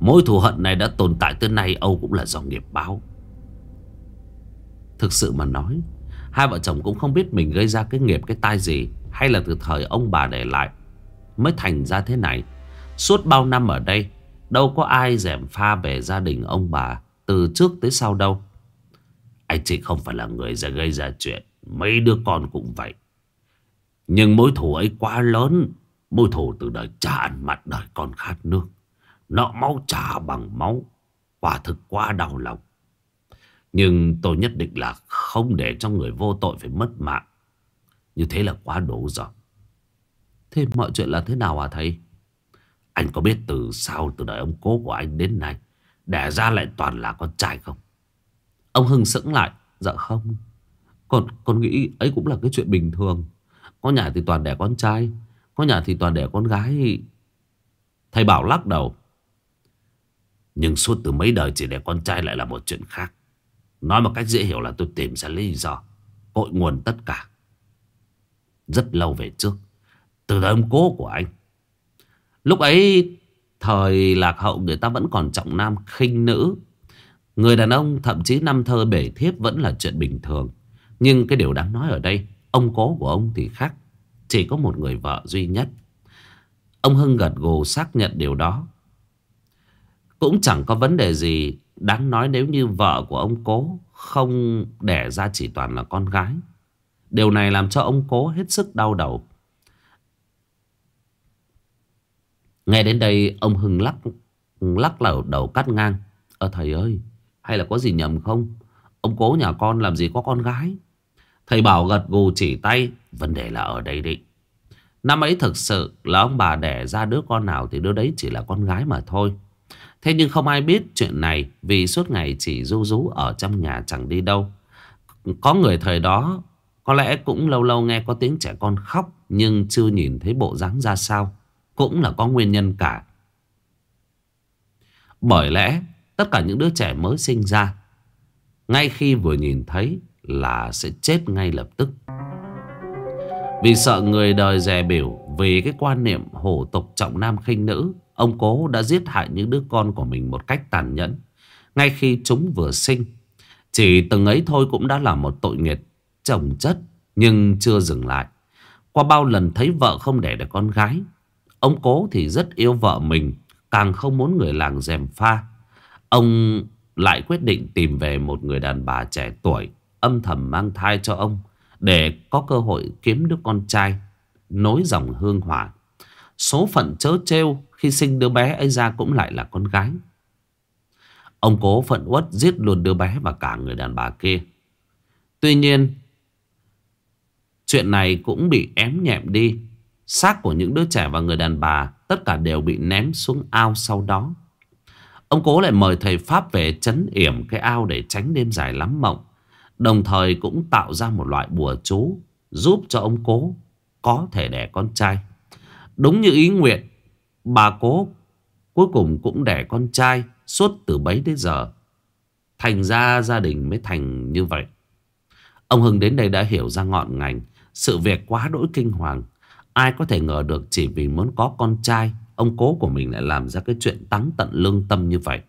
Mối thù hận này đã tồn tại tới nay Âu cũng là do nghiệp báo. Thực sự mà nói Hai vợ chồng cũng không biết mình gây ra cái nghiệp cái tai gì Hay là từ thời ông bà để lại mới thành ra thế này. Suốt bao năm ở đây, đâu có ai dèm pha về gia đình ông bà từ trước tới sau đâu. Anh chị không phải là người ra gây ra chuyện, mấy đứa con cũng vậy. Nhưng mối thù ấy quá lớn, mối thù từ đời cha ăn mặt đời con khát nước. Nợ máu trả bằng máu, quả thực quá đau lòng. Nhưng tôi nhất định là không để cho người vô tội phải mất mạng. Như thế là quá đủ rồi. Thế mọi chuyện là thế nào hả thầy? Anh có biết từ sau, từ đời ông cố của anh đến nay, Đẻ ra lại toàn là con trai không? Ông Hưng sững lại Dạ không. Còn con nghĩ ấy cũng là cái chuyện bình thường. Có nhà thì toàn đẻ con trai, Có nhà thì toàn đẻ con gái. Thầy Bảo lắc đầu. Nhưng suốt từ mấy đời chỉ đẻ con trai lại là một chuyện khác. Nói một cách dễ hiểu là tôi tìm ra lý do, Cội nguồn tất cả. Rất lâu về trước, Từ đời ông cố của anh Lúc ấy, Thời lạc hậu người ta vẫn còn trọng nam khinh nữ. Người đàn ông, thậm chí năm thơ bể thiếp vẫn là chuyện bình thường. Nhưng cái điều đáng nói ở đây, Ông cố của ông thì khác. Chỉ có một người vợ duy nhất. Ông Hưng gật gù xác nhận điều đó. Cũng chẳng có vấn đề gì Đáng nói nếu như vợ của ông cố Không đẻ ra chỉ toàn là con gái. Điều này làm cho ông cố hết sức đau đầu. Nghe đến đây ông Hưng lắc lắc lđầu đầu cắt ngang. Ờ thầy ơi, hay là có gì nhầm không? Ông cố nhà con làm gì có con gái? Thầy bảo gật gù chỉ tay. Vấn đề là ở đây đi. Năm ấy thực sự là ông bà đẻ ra đứa con nào thì đứa đấy chỉ là con gái mà thôi. Thế nhưng không ai biết chuyện này vì suốt ngày chỉ ru rú ở trong nhà chẳng đi đâu. Có người thời đó có lẽ cũng lâu lâu nghe có tiếng trẻ con khóc nhưng chưa nhìn thấy bộ dáng ra sao cũng là có nguyên nhân cả. Bởi lẽ tất cả những đứa trẻ mới sinh ra ngay khi vừa nhìn thấy là sẽ chết ngay lập tức. Vì sợ người đời dè biểu vì cái quan niệm hổ tục trọng nam khinh nữ, ông cố đã giết hại những đứa con của mình một cách tàn nhẫn. Ngay khi chúng vừa sinh, chỉ từng ấy thôi cũng đã là một tội nghiệt chồng chất nhưng chưa dừng lại. Qua bao lần thấy vợ không đẻ được con gái, Ông cố thì rất yêu vợ mình, Càng không muốn người làng dèm pha. Ông lại quyết định tìm về một người đàn bà trẻ tuổi, Âm thầm mang thai cho ông, Để có cơ hội kiếm đứa con trai, Nối dòng hương hỏa Số phận chớ trêu Khi sinh đứa bé ấy ra cũng lại là con gái. Ông cố phận uất giết luôn đứa bé và cả người đàn bà kia. Tuy nhiên, Chuyện này cũng bị ém nhẹm đi. Xác của những đứa trẻ và người đàn bà, Tất cả đều bị ném xuống ao sau đó. Ông cố lại mời thầy Pháp về chấn yểm cái ao để tránh đêm dài lắm mộng, Đồng thời cũng tạo ra một loại bùa chú Giúp cho ông cố có thể đẻ con trai. Đúng như ý nguyện, Bà cố cuối cùng cũng đẻ con trai Suốt từ bấy đến giờ. Thành ra gia đình mới thành như vậy. Ông Hưng đến đây đã hiểu ra ngọn ngành, Sự việc quá đỗi kinh hoàng. Ai có thể ngờ được chỉ vì muốn có con trai, Ông cố của mình lại làm ra cái chuyện tắng tận lương tâm như vậy.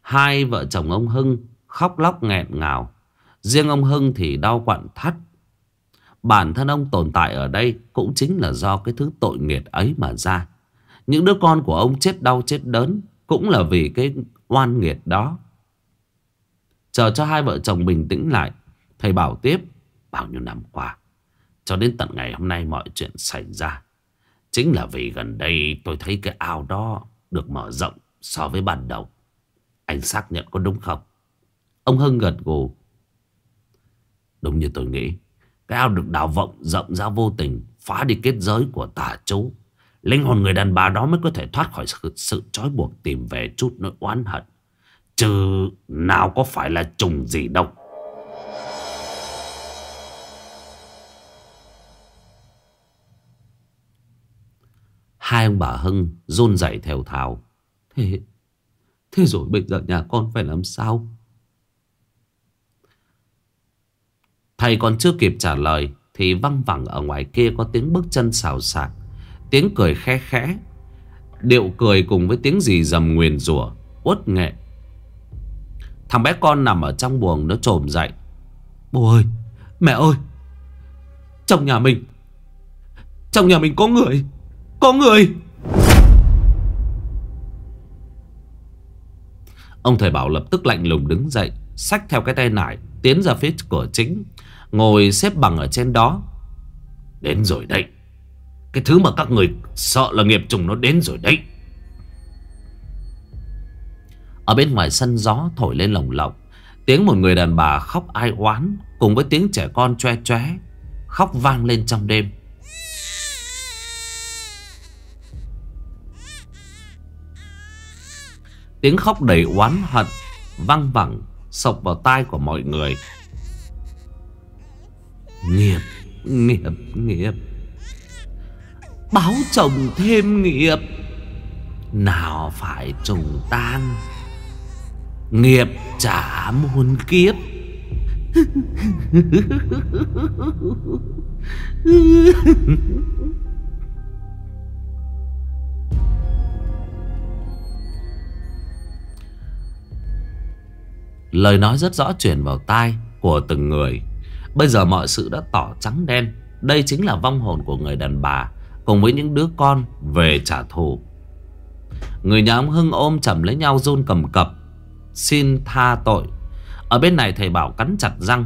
Hai vợ chồng ông Hưng khóc lóc nghẹn ngào. Riêng ông Hưng thì đau quặn thắt. Bản thân ông tồn tại ở đây cũng chính là do cái thứ tội nghiệt ấy mà ra. Những đứa con của ông chết đau chết đớn Cũng là vì cái oan nghiệt đó. Chờ cho hai vợ chồng bình tĩnh lại, Thầy bảo tiếp, Bao nhiêu năm qua cho đến tận ngày hôm nay mọi chuyện xảy ra Chính là vì gần đây tôi thấy cái ao đó được mở rộng so với ban đầu. Anh xác nhận có đúng không? Ông Hưng gật gù. Đúng như tôi nghĩ. Cái ao được đào vọng rộng ra vô tình phá đi kết giới của tà chú. Linh hồn người đàn bà đó mới có thể thoát khỏi sự, sự trói buộc tìm về chút nỗi oán hận. Chứ nào có phải là trùng gì đâu. Hai ông bà Hưng run rẩy theo thào. Thế, thế rồi bây giờ nhà con phải làm sao? Thầy còn chưa kịp trả lời thì văng vẳng ở ngoài kia có tiếng bước chân xào xạc. Tiếng cười khẽ khẽ. Điệu cười cùng với tiếng gì dầm nguyền rủa uất nghệ. Thằng bé con nằm ở trong buồng nó trồm dậy. Bố ơi, mẹ ơi, trong nhà mình, trong nhà mình có người. Có người. Ông thầy bảo lập tức lạnh lùng đứng dậy, Xách theo cái tay nải, Tiến ra phía cửa chính, Ngồi xếp bằng ở trên đó. Đến rồi đấy Cái thứ mà các người sợ là nghiệp trùng nó đến rồi đấy Ở bên ngoài sân gió thổi lên lồng lộng, Tiếng một người đàn bà khóc ai oán Cùng với tiếng trẻ con choe choe Khóc vang lên trong đêm. Tiếng khóc đầy oán hận, Văng vẳng, Sộc vào tai của mọi người. Nghiệp Nghiệp nghiệp. Báo chồng thêm nghiệp. Nào phải trùng tang. Nghiệp trả muôn kiếp. Lời nói rất rõ truyền vào tai của từng người. Bây giờ mọi sự đã tỏ trắng đen. Đây chính là vong hồn của người đàn bà Cùng với những đứa con về trả thù. Người nhà ông Hưng ôm chầm lấy nhau run cầm cập. Xin tha tội. Ở bên này thầy bảo cắn chặt răng.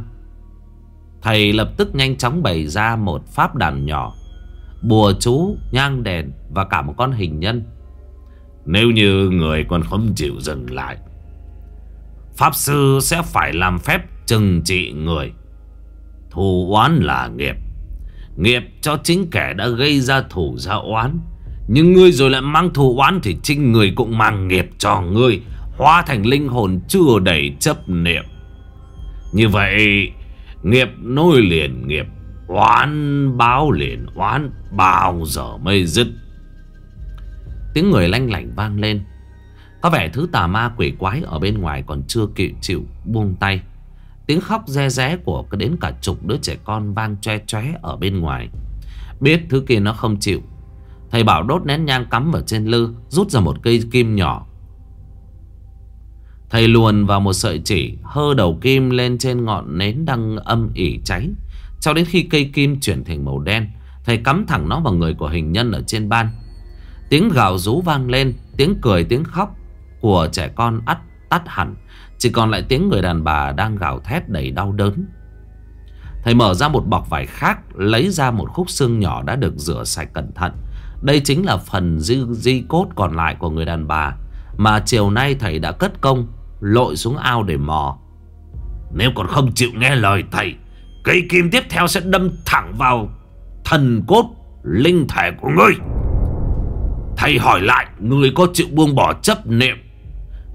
Thầy lập tức nhanh chóng bày ra một pháp đàn nhỏ Bùa chú, nhang đèn và cả một con hình nhân. Nếu như người còn không chịu dừng lại Pháp sư sẽ phải làm phép trừng trị người. Thù oán là nghiệp. Nghiệp cho chính kẻ đã gây ra thù ra oán. Nhưng ngươi rồi lại mang thù oán Thì chính người cũng mang nghiệp cho ngươi, Hóa thành linh hồn chưa đầy chấp niệm. Như vậy, Nghiệp nối liền nghiệp, Oán báo liền oán, Bao giờ mới dứt? Tiếng người lanh lảnh vang lên. Có vẻ thứ tà ma quỷ quái Ở bên ngoài còn chưa kịp chịu buông tay Tiếng khóc re ré của đến cả chục đứa trẻ con vang tre tre ở bên ngoài. Biết thứ kia nó không chịu. Thầy bảo đốt nén nhang cắm vào trên lư, rút ra một cây kim nhỏ. Thầy luồn vào một sợi chỉ, hơ đầu kim lên trên ngọn nến đang âm ỉ cháy. Cho đến khi cây kim chuyển thành màu đen, thầy cắm thẳng nó vào người của hình nhân ở trên ban. Tiếng gào rú vang lên, tiếng cười tiếng khóc của trẻ con ắt tắt hẳn. Chỉ còn lại tiếng người đàn bà đang gào thét đầy đau đớn. Thầy mở ra một bọc vải khác Lấy ra một khúc xương nhỏ đã được rửa sạch cẩn thận. Đây chính là phần di, di cốt còn lại của người đàn bà Mà chiều nay thầy đã cất công Lội xuống ao để mò. Nếu còn không chịu nghe lời thầy Cây kim tiếp theo sẽ đâm thẳng vào Thần cốt Linh thể của ngươi. Thầy hỏi lại Ngươi có chịu buông bỏ chấp niệm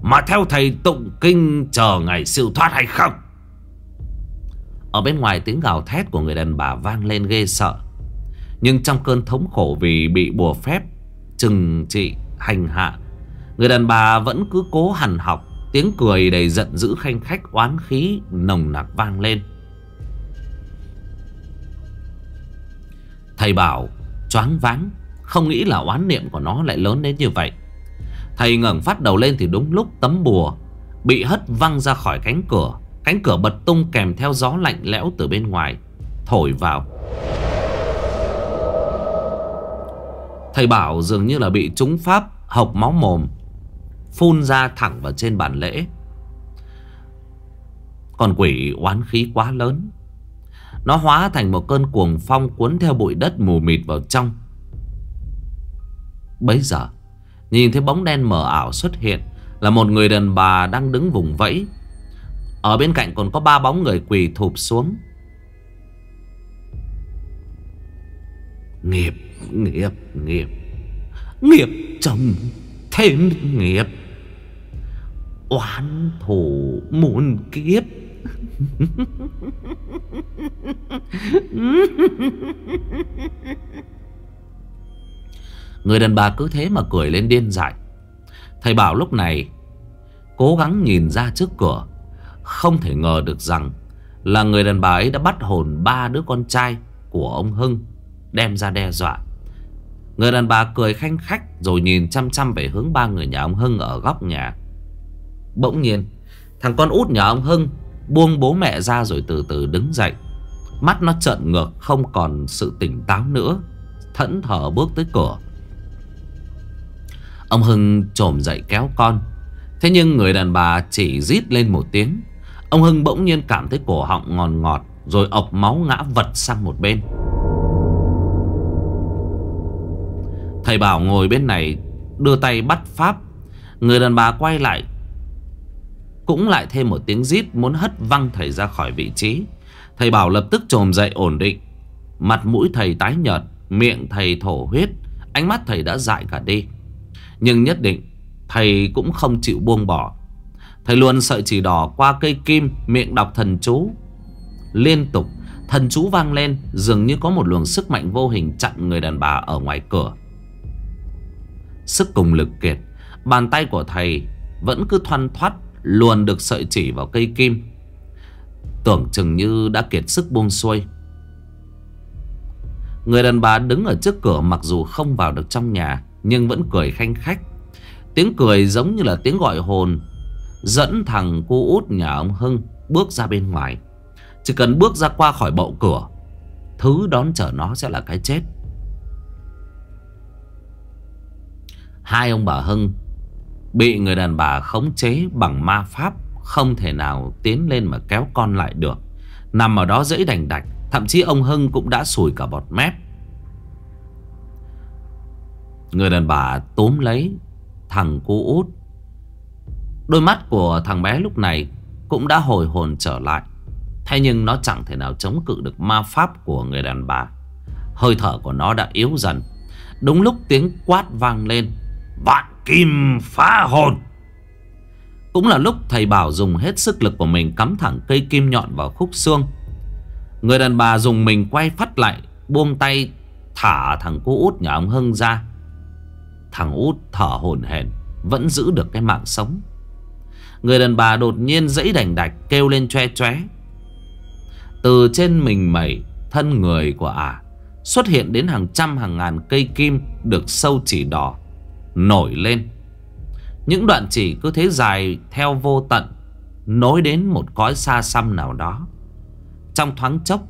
mà theo thầy tụng kinh chờ ngày siêu thoát hay không? Ở bên ngoài tiếng gào thét của người đàn bà vang lên ghê sợ. Nhưng trong cơn thống khổ vì bị bùa phép Trừng trị, hành hạ, Người đàn bà vẫn cứ cố hằn học, Tiếng cười đầy giận dữ khanh khách, oán khí, nồng nặc vang lên. Thầy bảo, choáng váng, Không nghĩ là oán niệm của nó lại lớn đến như vậy. Thầy ngẩng phát đầu lên thì đúng lúc tấm bùa Bị hất văng ra khỏi cánh cửa. Cánh cửa bật tung kèm theo gió lạnh lẽo từ bên ngoài, Thổi vào. Thầy bảo dường như là bị trúng pháp, Hộc máu mồm, Phun ra thẳng vào trên bàn lễ. Còn quỷ oán khí quá lớn. Nó hóa thành một cơn cuồng phong Cuốn theo bụi đất mù mịt vào trong. Bấy giờ Nhìn thấy bóng đen mờ ảo xuất hiện Là một người đàn bà đang đứng vùng vẫy. Ở bên cạnh còn có ba bóng người quỳ thụp xuống. Nghiệp, nghiệp, nghiệp. Nghiệp chồng thêm nghiệp. Oán thù muôn kiếp. Người đàn bà cứ thế mà cười lên điên dại. Thầy bảo lúc này, Cố gắng nhìn ra trước cửa. Không thể ngờ được rằng Là người đàn bà ấy đã bắt hồn ba đứa con trai Của ông Hưng Đem ra đe dọa. Người đàn bà cười khanh khách Rồi nhìn chăm chăm về hướng ba người nhà ông Hưng Ở góc nhà. Bỗng nhiên, Thằng con út nhà ông Hưng Buông bố mẹ ra rồi từ từ đứng dậy. Mắt nó trợn ngược, Không còn sự tỉnh táo nữa. Thẫn thờ bước tới cửa. Ông Hưng trồm dậy kéo con. Thế nhưng người đàn bà chỉ rít lên một tiếng. Ông Hưng bỗng nhiên cảm thấy cổ họng ngọt ngọt, Rồi ọc máu ngã vật sang một bên. Thầy Bảo ngồi bên này, Đưa tay bắt Pháp. Người đàn bà quay lại, Cũng lại thêm một tiếng rít Muốn hất văng thầy ra khỏi vị trí. Thầy Bảo lập tức trồm dậy ổn định. Mặt mũi thầy tái nhợt, Miệng thầy thổ huyết, Ánh mắt thầy đã dại cả đi nhưng nhất định, Thầy cũng không chịu buông bỏ. Thầy luôn sợi chỉ đỏ qua cây kim Miệng đọc thần chú. Liên tục, Thần chú vang lên, Dường như có một luồng sức mạnh vô hình chặn người đàn bà ở ngoài cửa. Sức cùng lực kiệt, Bàn tay của thầy vẫn cứ thoăn thoắt Luồn được sợi chỉ vào cây kim. Tưởng chừng như đã kiệt sức buông xuôi. Người đàn bà đứng ở trước cửa mặc dù không vào được trong nhà nhưng vẫn cười khanh khách. Tiếng cười giống như là tiếng gọi hồn, Dẫn thằng cô út nhà ông Hưng bước ra bên ngoài. Chỉ cần bước ra qua khỏi bậu cửa, Thứ đón chờ nó sẽ là cái chết. Hai ông bà Hưng Bị người đàn bà khống chế bằng ma pháp, Không thể nào tiến lên mà kéo con lại được. Nằm ở đó dãy đành đạch, Thậm chí ông Hưng cũng đã sùi cả bọt mép. Người đàn bà túm lấy thằng cô út. Đôi mắt của thằng bé lúc này cũng đã hồi hồn trở lại. Thế nhưng nó chẳng thể nào chống cự được ma pháp của người đàn bà. Hơi thở của nó đã yếu dần. Đúng lúc tiếng quát vang lên, Vạn kim phá hồn. Cũng là lúc thầy Bảo dùng hết sức lực của mình cắm thẳng cây kim nhọn vào khúc xương. Người đàn bà dùng mình quay phát lại, Buông tay thả thằng cô út nhà ông Hưng ra. Thằng út thở hổn hển Vẫn giữ được cái mạng sống. Người đàn bà đột nhiên dãy đành đạch Kêu lên choe choé Từ trên mình mẩy Thân người của ả à, Xuất hiện đến hàng trăm hàng ngàn cây kim Được sâu chỉ đỏ Nổi lên. Những đoạn chỉ cứ thế dài Theo vô tận Nối đến một cõi xa xăm nào đó. Trong thoáng chốc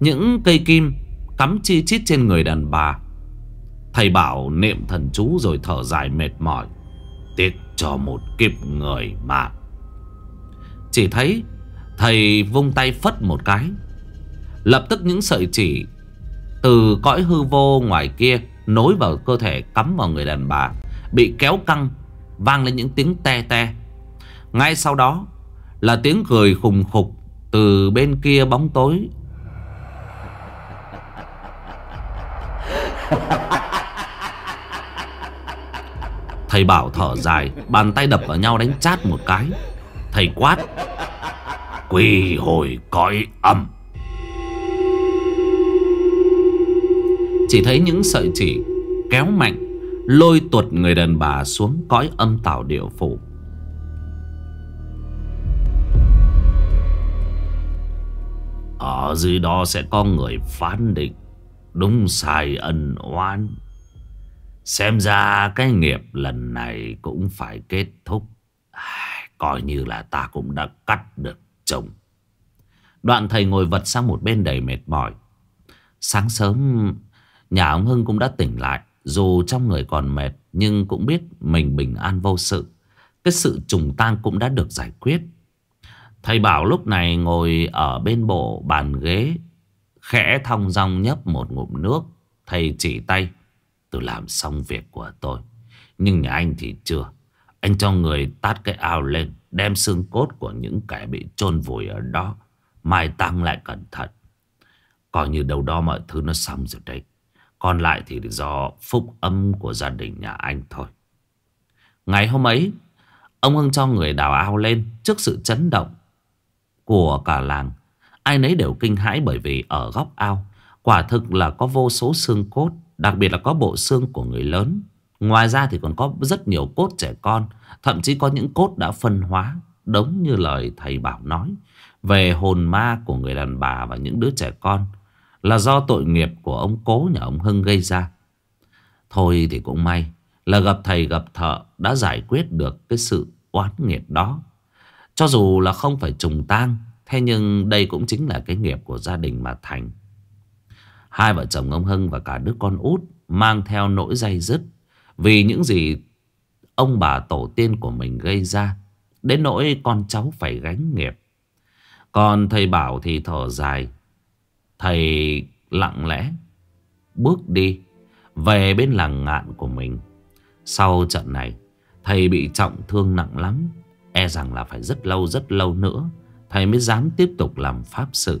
Những cây kim Cắm chi chít trên người đàn bà Thầy bảo niệm thần chú rồi thở dài mệt mỏi. Tiếc cho một kiếp người mà. Chỉ thấy Thầy vung tay phất một cái. Lập tức những sợi chỉ Từ cõi hư vô ngoài kia Nối vào cơ thể cắm vào người đàn bà, Bị kéo căng, Vang lên những tiếng te te. Ngay sau đó Là tiếng cười khùng khục Từ bên kia bóng tối. Thầy bảo thở dài, Bàn tay đập vào nhau đánh chát một cái. Thầy quát, Quỳ hồi cõi âm. Chỉ thấy những sợi chỉ Kéo mạnh, Lôi tuột người đàn bà xuống cõi âm tảo địa phủ. Ở dưới đó sẽ có người phán định, Đúng sai ân oan Xem ra cái nghiệp lần này cũng phải kết thúc. Coi như là ta cũng đã cắt được chồng. Đoạn thầy ngồi vật sang một bên đầy mệt mỏi. Sáng sớm, nhà ông Hưng cũng đã tỉnh lại. Dù trong người còn mệt, nhưng cũng biết mình bình an vô sự. Cái sự trùng tang cũng đã được giải quyết. Thầy bảo lúc này ngồi ở bên bộ bàn ghế. Khẽ thong dong nhấp một ngụm nước. Thầy chỉ tay. Tôi làm xong việc của tôi. Nhưng nhà anh thì chưa. Anh cho người tát cái ao lên, Đem xương cốt của những kẻ bị chôn vùi ở đó, Mai tăng lại cẩn thận. Coi như đâu đó mọi thứ nó xong rồi đấy. Còn lại thì do phúc âm của gia đình nhà anh thôi. Ngày hôm ấy, Ông Hưng cho người đào ao lên Trước sự chấn động Của cả làng. Ai nấy đều kinh hãi bởi vì ở góc ao, Quả thực là có vô số xương cốt. Đặc biệt là có bộ xương của người lớn. Ngoài ra thì còn có rất nhiều cốt trẻ con. Thậm chí có những cốt đã phân hóa Đúng như lời thầy Bảo nói Về hồn ma của người đàn bà và những đứa trẻ con Là do tội nghiệp của ông cố nhà ông Hưng gây ra. Thôi thì cũng may Là gặp thầy gặp thợ Đã giải quyết được cái sự oán nghiệp đó. Cho dù là không phải trùng tang, Thế nhưng đây cũng chính là cái nghiệp của gia đình mà thành. Hai vợ chồng ông Hưng và cả đứa con út mang theo nỗi dây dứt vì những gì ông bà tổ tiên của mình gây ra. Đến nỗi con cháu phải gánh nghiệp. Còn thầy Bảo thì thở dài. Thầy lặng lẽ bước đi về bên làng ngạn của mình. Sau trận này, thầy bị trọng thương nặng lắm. E rằng là phải rất lâu rất lâu nữa, thầy mới dám tiếp tục làm pháp sự.